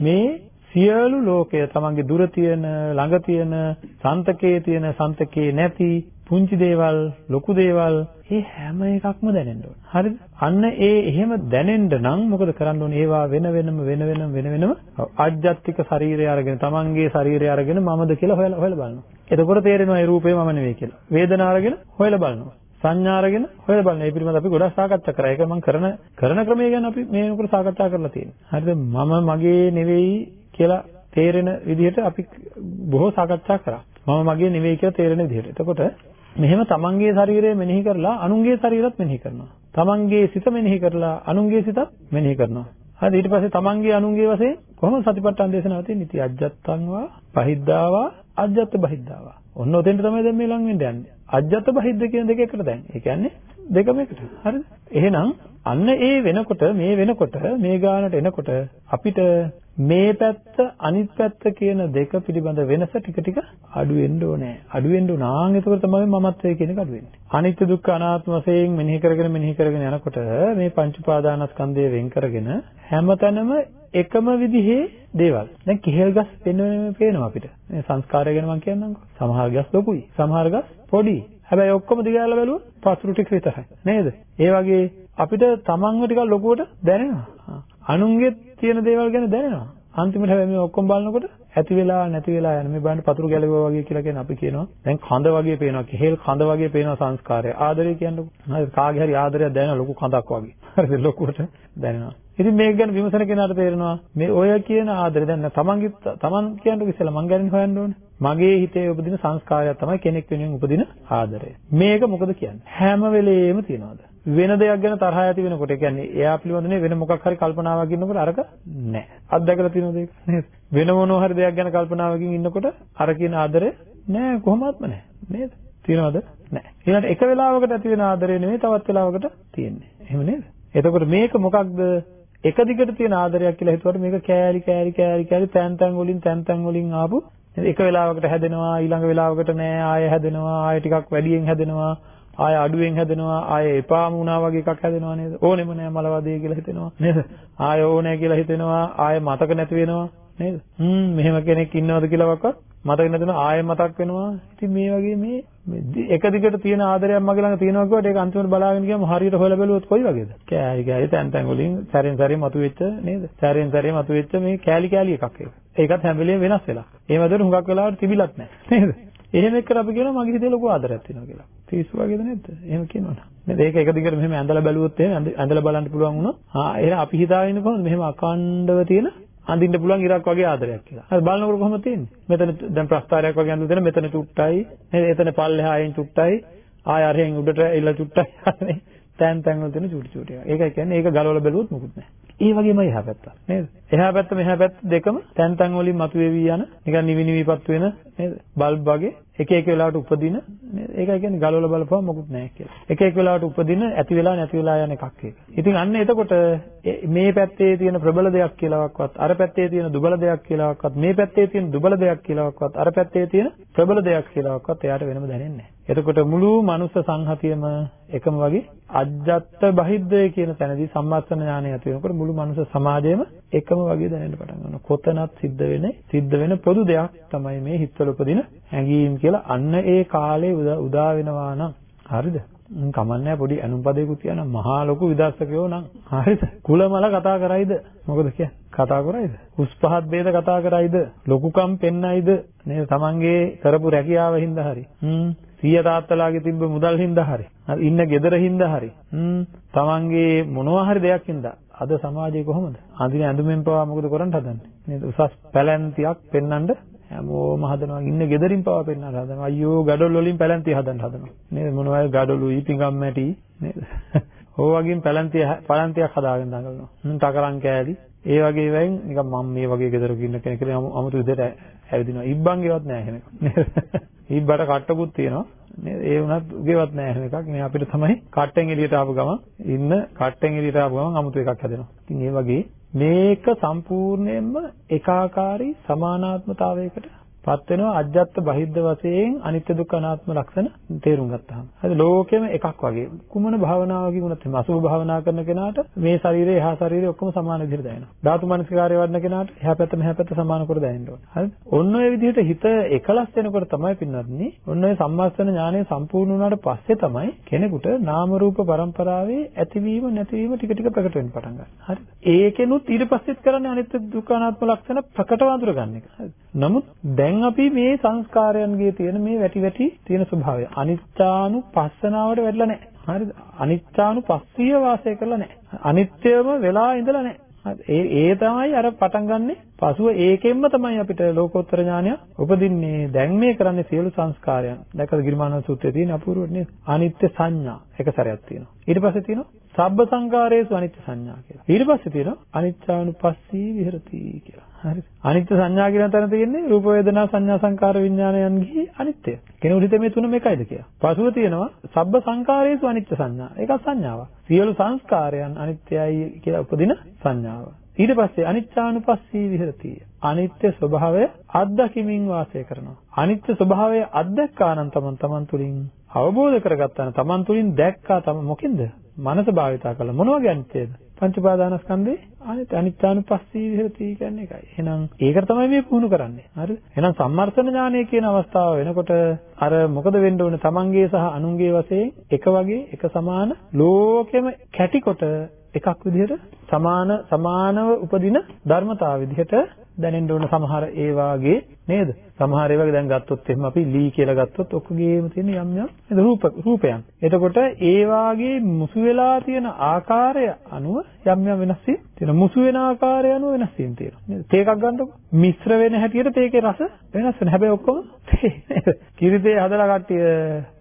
මේ සියලු ලෝකය තමන්ගේ දුර තියෙන ළඟ තියෙන සන්තකයේ තියෙන සන්තකේ නැති පුංචි දේවල් ලොකු දේවල් මේ හැම එකක්ම දැනෙන්න ඕන. හරිද? අන්න ඒ එහෙම දැනෙන්න නම් මොකද කරන්න ඕනේ? ඒවා වෙන වෙනම වෙන වෙනම වෙන වෙනම ආධ්‍යාත්මික ශරීරය අරගෙන තමන්ගේ ශරීරය අරගෙන මමද කියලා හොයලා හොයලා බලනවා. එතකොට තේරෙනවා ඒ රූපේ මම නෙවෙයි කියලා. වේදනාව අරගෙන හොයලා බලනවා. සංඥා අරගෙන හොයලා බලනවා. මේ පිළිබඳව අපි ගොඩක් සාකච්ඡා කරා. ඒක මම කරන කරන ක්‍රමය ගැන අපි මේ උකට සාකච්ඡා කරලා තියෙනවා. හරිද? මම මගේ නෙවෙයි කියලා තේරෙන විදිහට අපි බොහෝ සාකච්ඡා කරා. මම මගේ නෙවෙයි කියලා තේරෙන විදිහට. එතකොට මෙහෙම තමන්ගේ ශරීරය මෙනෙහි කරලා අනුන්ගේ ශරීරත් මෙනෙහි කරනවා. තමන්ගේ සිත මෙනෙහි කරලා අනුන්ගේ සිතත් මෙනෙහි කරනවා. හරි ඊට පස්සේ තමන්ගේ අනුන්ගේ වශයෙන් කොහොමද සතිපට්ඨාන දේශනාව තියෙන්නේ? ඉති අජ්ජත්තං වා පහිද්දාවා අජ්ජත් බහිද්දාවා. ඔන්න ඔතෙන්ට තමයි දැන් මේ ලඟ වෙන්න යන්නේ. අජ්ජත් බහිද්ද කියන දෙක එකට දැන්. ඒ කියන්නේ දෙකම එකට. හරිද? එහෙනම් අන්න ඒ වෙනකොට මේ වෙනකොට මේ ගානට එනකොට අපිට මේ පැත්ත අනිත් පැත්ත කියන දෙක පිළිබඳ වෙනස ටික ටික අඩු වෙන්න ඕනේ. අඩු වෙන්න උනාන් එතකොට තමයි මමත්වයේ කියන එක අඩු වෙන්නේ. අනිත්‍ය දුක්ඛ අනාත්ම වශයෙන් මෙනෙහි කරගෙන මෙනෙහි කරගෙන යනකොට මේ පංච උපාදානස්කන්ධය වෙන් කරගෙන හැමතැනම එකම විදිහේ දේවල්. දැන් කෙහෙල් ගස් පෙන්වන්නේ පේනවා අපිට. මේ සංස්කාරය ගැන මම කියන්නම්කෝ. සමහර ගස් ලොකුයි. සමහර ගස් පොඩි. හැබැයි ඔක්කොම දිගාලා බැලුවොත් පතුරු ටික විතරයි. නේද? ඒ වගේ අපිට තමන්ව ටිකක් ලොකුවට දැනෙනවා. අනුන්ගේ තියෙන දේවල් ගැන දැනෙනවා. අන්තිමට හැබැයි මේ ඔක්කොම බලනකොට ඇති වෙලා නැති වෙලා යන මේ බලන්න පතුරු ගැලවුවා වගේ කියලා කියන අපි කියනවා. දැන් කඳ වගේ පේනවා. කෙහෙල් කඳ වගේ පේනවා සංස්කාරය. ආදරය කියන්නකො. හරි කාගේ හරි ආදරයක් දැනෙන ලොකු කඳක් වගේ. හරිද? <laughs> ලොකුවට දැනෙනවා. ඉතින් මේක ගැන විමසන කෙනාට තේරෙනවා මේ ඔය කියන ආදරය දැන් තමන්ගේ තමන් කියන්නකො ඉස්සෙල්ලා මං ගැන හොයන්න ඕනේ. මගේ හිතේ උපදින සංස්කාරයක් තමයි කෙනෙක් වෙනුවෙන් උපදින ආදරය. මේක මොකද කියන්නේ? හැම වෙලෙම තියනවාද? වෙන දෙයක් ගැන තරහ ඇති වෙනකොට ඒ කියන්නේ එයා පිළිබඳ වෙන මොකක් හරි කල්පනාවක් ඉන්නකොට අරක නැහැ. අත්දැකලා තියෙනවද ඒක? නේද? වෙන මොනවා හරි දෙයක් ගැන කල්පනාවකින් ඉන්නකොට අර කියන ආදරය නැහැ කොහොමත්ම නැහැ. නේද? තියනවද? නැහැ. ඊළඟට එක වෙලාවකට ඇති වෙන ආදරය නෙමෙයි තවත් වෙලාවකට තියෙන්නේ. එහෙම නේද? එතකොට මේක මොකක්ද? එක දිගට තියෙන ආදරයක් කියලා හිතුවට මේක කෑලි කෑලි කෑලි කෑලි තැන් තැන් වලින් තැන් තැන් වලින් ආපු එක වෙලාවකට හැදෙනවා ඊළඟ වෙලාවකට නෑ ආය හැදෙනවා ආය ටිකක් වැඩියෙන් හැදෙනවා ආය අඩුවෙන් හැදෙනවා ආය එපාම වුණා වගේ එකක් හැදෙනවා නේද ඕනෙම නෑ මලවදේ කියලා හිතෙනවා නේද ආය ඕනේ කියලා හිතෙනවා ආය මතක නැති වෙනවා නේද හ්ම් මෙහෙම කෙනෙක් ඉන්නවද කියලාවත් මතක නැතුන ආයෙ මතක් වෙනවා. ඉතින් මේ වගේ මේ එක දිගට තියෙන ආදරයක් මගේ ළඟ තියෙනවා කියවට ඒක අන්තිමට බලාගෙන ගියාම හරියට හොයලා බැලුවොත් කොයි වගේද? කෑලි කෑලි තැන් තැන් වලින් සැරෙන් සැරේ මතුවෙච්ච නේද? සැරෙන් සැරේ මතුවෙච්ච මේ කෑලි කෑලි එකක් ඒක. ඒකත් හැම වෙලේම වෙනස් වෙලා. ඒ වගේ හුඟක් වෙලාවට තිබිලත් නැහැ. නේද? එහෙම එක්කලා අපි කියනවා මගේ හිතේ ලොකු ආදරයක් තියෙනවා කියලා. පිස්සු වගේද නැද්ද? එහෙම කියනවනේ. නේද? ඒක එක දිගට මෙහෙම ඇඳලා බැලුවොත් එහෙම ඇඳලා බලන්න පුළුවන් වුණොත් ආ එහෙනම් අපි හිතාගෙන ඉන්න කොහොමද මෙහෙම අකණ්ඩව තියෙන අඳින්න පුළුවන් ඉරක් වගේ ආදරයක් කියලා. හරි බලනකොට කොහොමද තියෙන්නේ? මෙතන දැන් ප්‍රස්තාරයක් වගේ අඳලා දෙන මෙතන චුට්ටයි. නේද? එතන පල්ලෙහායෙන් චුට්ටයි. ආය අරහෙන් උඩට එල්ල චුට්ටයි. තැන් තැන් වල තියෙන චුටි චුටි. ඒකයි කියන්නේ ඒක ගලවලා බැලුවොත් මොකුත් නැහැ. ඒ වගේමයි එහා පැත්ත. නේද? එහා පැත්ත මෙහා පැත්ත දෙකම තැන් තැන් වලින් මතුවේවි යන නිකන් නිවි නිවිපත් වෙන නේද? බල්බ් වගේ එක එක වෙලාවට උපදින නේද? ඒකයි කියන්නේ ගලවලා බලපුවම මොකුත් නැහැ කියලා. එක එක වෙලාවට උපදින ඇති වෙලා නැති වෙලා යන එකක් ඒක. ඉතින් අන්න එතකොට මේ පැත්තේ තියෙන ප්‍රබල දෙයක් කියලාවත් අර පැත්තේ තියෙන දුබල දෙයක් කියලාවත් මේ පැත්තේ තියෙන දුබල දෙයක් කියලාවත් අර පැත්තේ තියෙන ප්‍රබල දෙයක් කියලාවත් එයාට වෙනම දැනෙන්නේ නැහැ. එතකොට මුළු මනුස්ස සංහතියම එකම වගේ අජ්ජත් බහිද්දය කියන තැනදී සම්මාසන ඥානය ඇති වෙනකොට මුළු මනුස්ස සමාජයම එකම වගේ දැනෙන්න පටන් ගන්නවා. කොතනත් සිද්ධ වෙන්නේ සිද්ධ වෙන පොදු දෙයක් තමයි මේ හිතවල උපදින හැඟීම් කියලා අන්න ඒ කාලේ උදා වෙනවා නම් හරිද? කමන්නේ පොඩි අනුපදයකුත් කියන මහා ලොකු විදර්ශකයෝ නම් හරිද? කුලමල කතා කරයිද? මොකද කියන්නේ? කතා කරයිද? උස් පහත් ભેද කතා කරයිද? ලොකුකම් පෙන්නයිද? නේද? තමන්ගේ කරපු රැකියාව හින්දා හරි. හ්ම් සීය තාත්තලාගේ තිබ්බ මුදල් හින්දා හරි. ඉන්න gedara හින්දා හරි. හ්ම් තමන්ගේ මොනවා හරි දෙයක් හින්දා අද සමාජයේ කොහොමද? අඳින ඇඳුමෙන් පවා මොකද කරන්න හදන්නේ? නේද? උසස් පැලැන්තියක් පෙන්වන්න හැමෝම හදනවා. ඉන්න ගෙදරින් පවා පෙන්වන්න හදනවා. අයියෝ gadol වලින් පැලැන්තිය හදන්න හදනවා. නේද? මොනවා gadolu ඊපිඟම් මැටි නේද? <laughs> ඕ වගේම පැලැන්තිය පැලැන්තියක් හදාගෙන දඟලනවා. හ්ම් තකරන් කෑලි. ඒ වගේ වෙයින් නිකන් මම මේ වගේ ගෙදරක ඉන්න කෙනෙක් කියලා අමුතු විදිහට ඇවිදිනවා. ඉබ්බන්ගේවත් නෑ එහෙම. <laughs> ඉබ්බට කට්ටකුත් තියෙනවා. නේද? ඒ වුණත් උගේවත් නෑ එහෙම එකක්. මේ අපිට තමයි කට්ටෙන් එළියට ආපු ගමන් ඉන්න කට්ටෙන් එළියට ආපු ගමන් අමුතු එකක් හැදෙනවා. ඉතින් ඒ වගේ මේක සම්පූර්ණයෙන්ම ඒකාකාරී සමානාත්මතාවයකට පත් වෙනවා අජ්ජත් බහිද්ද වශයෙන් අනිත්‍ය දුක්ඛ අනාත්ම ලක්ෂණ තේරුම් ගත්තාම. හරි ලෝකෙම එකක් වගේ. කුමන භාවනාවකින් වුණත් එහම අසුභ භාවනා කරන කෙනාට මේ ශරීරය එහා ශරීරය ඔක්කොම සමාන විදිහට දැනෙනවා. ධාතු මනසිකාරය වඩන කෙනාට එහා පැත්ත මෙහා පැත්ත සමාන කර දැනෙන්න ඕනේ. හරිද? ඔන්න ඔය විදිහට හිත එකලස් වෙනකොට තමයි පින්නත්නි ඔන්න ඔය සම්මාස්තන ඥානය සම්පූර්ණ වුණාට පස්සේ තමයි කෙනෙකුට නාම රූප પરම්පරාවේ ඇතිවීම නැතිවීම ටික ටික ප්‍රකට වෙන්න පටන් ගන්න. හරිද? ඒකෙනුත් ඊට පස්සෙත් කරන්නේ අනිත්‍ය දුක්ඛ අනාත්ම ලක්ෂණ ප්‍රකටව අඳුරගන්න එක. හරිද? නමුත් දැන් අපි මේ සංස්කාරයන්ගේ තියෙන මේ වැටි වැටි තියෙන ස්වභාවය අනිත්‍යානුපස්සනාවට වැටලා නැහැ. හරිද? අනිත්‍යානුපස්සීය වාසය කරලා නැහැ. අනිත්‍යම වෙලා ඉඳලා නැහැ. ඒ ඒ තමයි අර පටන් ගන්නෙ පසුව ඒකෙන්ම තමයි අපිට ලෝකෝත්තර ඥානය උපදින්නේ දැන් මේ කරන්නේ සියලු සංස්කාරයන් දැකලා ගිරිමානව සූත්‍රයේ තියෙන අපූර්වට නේද අනිත්‍ය සංඥා එක සැරයක් තියෙනවා ඊට පස්සේ තියෙනවා සබ්බ සංකාරයේසු අනිත්‍ය සංඥා කියලා ඊට පස්සේ තියෙනවා අනිච්චානුපස්සී විහෙරති කියලා හරි අනිත්‍ය සංඥා කියන තැන තියෙන්නේ රූප වේදනා සංඥා සංකාර විඥානයන්ගේ අනිත්‍ය කෙනෙකුට හිතේ මේ තුන මේකයිද කියලා පසුව තියෙනවා සබ්බ සංකාරයේසු අනිත්‍ය සංඥා ඒක සංඥාවක් සියලු සංස්කාරයන් අනිත්‍යයි කියලා උපදින සංඥාව. ඊට පස්සේ අනිච්චානුපස්සී විහෙරති. අනිත්‍ය ස්වභාවය අත්දැකීමින් වාසය කරනවා. අනිත්‍ය ස්වභාවය අත්දැක්කානම් තමන් තමන් තුළින් අවබෝධ කරගත්තා නම් තමන් තුළින් දැක්කා තම මොකෙන්ද? මනස භාවිතා කළා. මොන වගේ අනිත්‍යද? පංච උපාදානස්කන්ධේ අනිත් අනිත්‍යානුපස්සී විහෙරති කියන්නේ ඒකයි. එහෙනම් ඒකට තමයි මේ පුහුණු කරන්නේ. හරිද? එහෙනම් සම්මර්ථන ඥානය කියන අවස්ථාව වෙනකොට අර මොකද වෙන්න ඕනේ? තමන්ගේ සහ අනුන්ගේ වශයෙන් එක වගේ එක සමාන ලෝකෙම කැටිකොට එකක් විදිහට සමාන සමානව උපදින ධර්මතාව විදිහට දැනෙන්න ඕන සමහර ඒ වාගේ නේද? සමහර ඒවා දැන් ගත්තොත් එහෙම අපි ලී කියලා ගත්තොත් ඔක්කොගේම තියෙන යම් යම් නේද රූප රූපයන්. එතකොට ඒ වාගේ මුසු වෙලා තියෙන ආකාරය අනුව යම් යම් වෙනස් වීම් තියෙනවා. මුසු වෙන ආකාරය අනුව වෙනස් වීම් තියෙනවා. නේද? තේකක් ගන්නකො මිශ්‍ර වෙන හැටියට තේකේ රස වෙනස් වෙන. හැබැයි ඔක්කොම තේ නේද? කිරිතේ හදලා කට්ටිය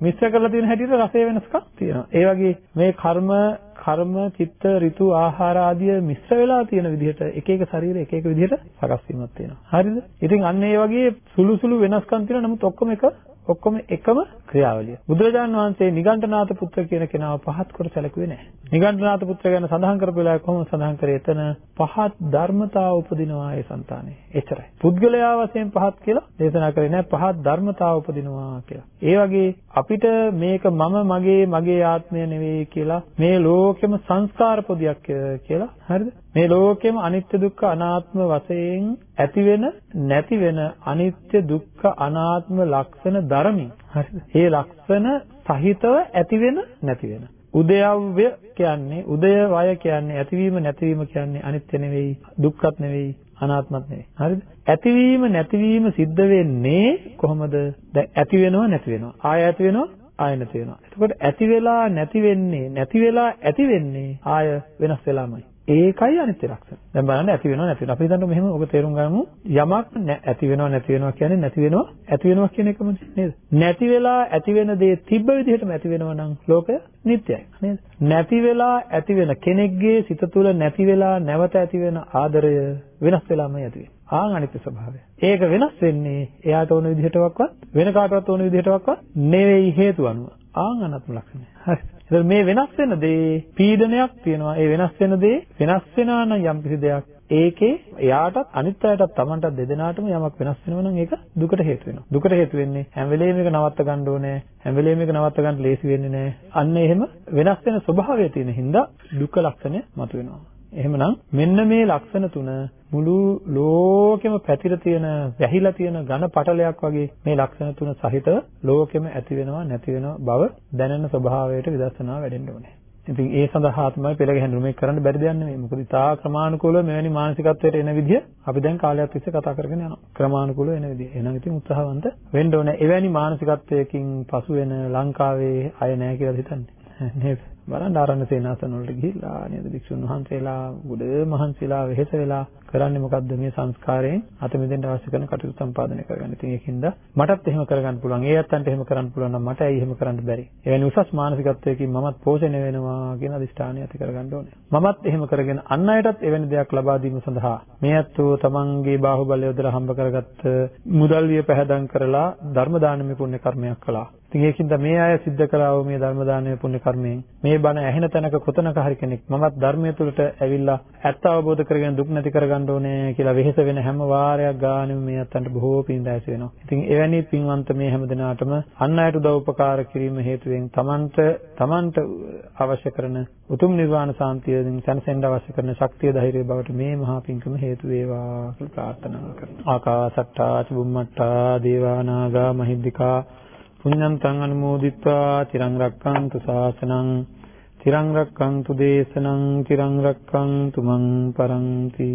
මිශ්‍ර කරලා තියෙන හැටියට රසය වෙනස්කම් තියෙනවා. ඒ වගේ මේ කර්ම කර්ම, චිත්ත, ඍතු, ආහාර ආදිය මිශ්‍ර වෙලා තියෙන විදිහට එක එක ශරීර එක එක විදිහට සකස් වීමක් තියෙනවා. හරිද? ඉතින් අන්න ඒ වගේ සුළු සුළු වෙනස්කම් තියෙනවා. නමුත් ඔක්කොම එක ඔක්කොම එකම ක්‍රියාවලිය. බුදුරජාන් වහන්සේ නිගණ්ඨනාථ පුත්‍ර කියන කෙනාව පහත් කොට සැලකුවේ නැහැ. නිගණ්ඨනාථ පුත්‍ර ගැන සඳහන් කරපු වෙලාවේ කොහොමද සඳහන් කරේ? එතන පහත් ධර්මතා උපදිනවා ඒ సంతානේ. එච්චරයි. පුද්ගලයා වශයෙන් පහත් කියලා දේශනා කරේ නැහැ. පහත් ධර්මතා උපදිනවා කියලා. ඒ වගේ අපිට මේක මම මගේ මගේ ආත්මය නෙවෙයි කියලා මේ ලෝකෙම සංස්කාර පොදියක් කියලා හරිද? මේ ලෝකෙම අනිත්‍ය දුක්ඛ අනාත්ම වශයෙන් ඇති වෙන නැති වෙන අනිත්‍ය දුක්ඛ අනාත්ම ලක්ෂණ ධර්මින් හරිද? මේ ලක්ෂණ සහිතව ඇති වෙන නැති වෙන. උදයව්‍ය කියන්නේ උදය වය කියන්නේ ඇතිවීම නැතිවීම කියන්නේ අනිත්‍ය නෙවෙයි දුක්ඛත් නෙවෙයි අනාත්මත් නෙවෙයි. හරිද? ඇතිවීම නැතිවීම සිද්ධ වෙන්නේ කොහොමද? දැන් ඇති වෙනවා නැති වෙනවා. ආය ඇති වෙනවා ආය නැති වෙනවා. එතකොට ඇති වෙලා නැති වෙන්නේ නැති වෙලා ඇති වෙන්නේ ආය වෙනස් වෙලාමයි. ඒකයි අනිත්‍ය ලක්ෂණ. දැන් බලන්න ඇති වෙනව නැති වෙනව. අපි හිතන්න මෙහෙම ඔබ තේරුම් ගමු යමක් ඇති වෙනව නැති වෙනව කියන්නේ නැති වෙනව ඇති වෙනව කියන එකම නේද? නැති වෙලා ඇති වෙන දේ තිබ්බ විදිහටම ඇති වෙනව නම් ලෝකය නිට්ටයයි නේද? නැති වෙලා ඇති වෙන කෙනෙක්ගේ සිත තුළ නැති වෙලා නැවත ඇති වෙන ආදරය වෙනස් වෙලාමයි ඇති වෙන්නේ. ආන් අනිත්‍ය ස්වභාවය. ඒක වෙනස් වෙන්නේ එයාට ඕන විදිහටවත් වෙන කාටවත් ඕන විදිහටවත් නෙවෙයි හේතු අනුව. ආන් අනත්ම ලක්ෂණය. හරි. ඒතර මේ වෙනස් වෙන දේ පීඩනයක් තියෙනවා. ඒ වෙනස් වෙන දේ වෙනස් වෙනා නම් යම් කිසි දෙයක් ඒකේ එයාටත් අනිත් අයටත් Tamanටත් දෙදෙනාටම යමක් වෙනස් වෙනවා නම් ඒක දුකට හේතු වෙනවා. දුකට හේතු වෙන්නේ හැම වෙලෙම මේක නවත්ත ගන්න ඕනේ. හැම වෙලෙම මේක නවත්ත ගන්න ලේසි වෙන්නේ නැහැ. අන්න එහෙම වෙනස් වෙන ස්වභාවය තියෙන හින්දා දුක්ඛ ලක්ෂණය මතුවෙනවා. එහෙමනම් මෙන්න මේ ලක්ෂණ තුන මුළු ලෝකෙම පැතිර තියෙන වැහිලා තියෙන ඝන පටලයක් වගේ මේ ලක්ෂණ තුන සහිත ලෝකෙම ඇති වෙනවා නැති වෙනවා බව දැනෙන ස්වභාවයට විදර්ශනා වැඩෙන්න ඕනේ. ඉතින් ඒ සඳහා තමයි පෙළ ගැහෙන්න මේක කරන්න බැරි දෙයක් නෙමෙයි. මොකද ඉතා ක්‍රමානුකූලව මෙවැනි මානසිකත්වයට එන විදිය අපි දැන් කාලයක් තිස්සේ කතා කරගෙන යනවා. ක්‍රමානුකූලව එන විදිය. එහෙනම් ඉතින් උත්සාහවන්ත වෙන්න ඕනේ. එවැනි මානසිකත්වයකින් පසු වෙන ලංකාවේ අය නැහැ කියලා හිතන්නේ. <laughs> නේද? බලන්න ආරණ්‍ය සේනාසන වලට ගිහිල්ලා නේද භික්ෂුන් වහන්සේලා ගොඩ මහන්සිලා වෙහෙස වෙලා කරන්නේ මොකද්ද මේ සංස්කාරයෙන් අත මෙදෙන්න අවශ්‍ය කරන කටයුතු සම්පාදනය කරගන්න. ඉතින් ඒකින්ද මටත් එහෙම කරගන්න පුළුවන්. ඒ අත්තන්ට එහෙම කරන්න පුළුවන් නම් මට ඇයි එහෙම කරන්න බැරි? එවැනි උසස් මානසිකත්වයකින් මමත් පෝෂණය වෙනවා කියන අදිෂ්ඨානය ඇති කරගන්න ඕනේ. මමත් එහෙම කරගෙන අන් අයටත් එවැනි දෙයක් ලබා දීම සඳහා මේ අත්ෝ තමන්ගේ බාහුවලය යොදලා හම්බ කරගත්ත මුදල් විය පැහැදම් කරලා ධර්ම දානමය පුණ්‍ය කර්මයක් කළා. ඉතින් ඒකින්ද මේ අය සිද්ධ කළා වූ මේ ධර්ම දානමය පුණ්‍ය කර්මයෙන් මේ බණ ඇහෙන තැනක කොතනක හරි කෙනෙක් මමත් ධර්මයේ තුලට ඇවිල්ලා ඇත්ත අවබෝධ කරගෙන දුක් නැති කරගන්න ඕනේ කියලා වෙහෙස වෙන හැම වාරයක් ගානෙම මේ අතන්ට බොහෝ පින් දැස වෙනවා. ඉතින් එවැනි පින්වන්ත මේ හැම දිනාටම අන් අයට උදව් උපකාර කිරීම හේතුවෙන් තමන්ට තමන්ට අවශ්‍ය කරන උතුම් නිර්වාණ සාන්තියෙන් සැනසෙන්න අවශ්‍ය කරන ශක්තිය ධෛර්යය බවට මේ මහා පින්කම හේතු වේවා කියලා ප්‍රාර්ථනා කරනවා. ආකාසට්ටා චුම්මට්ටා දේවා නාග මහිද්దికා පුඤ්ඤන්තං අනුමෝදිත්වා තිරං රක්ඛන්තු ශාසනං තිරං රක්ඛන්තු දේශනං තිරං රක්ඛන්තු මං පරන්ති।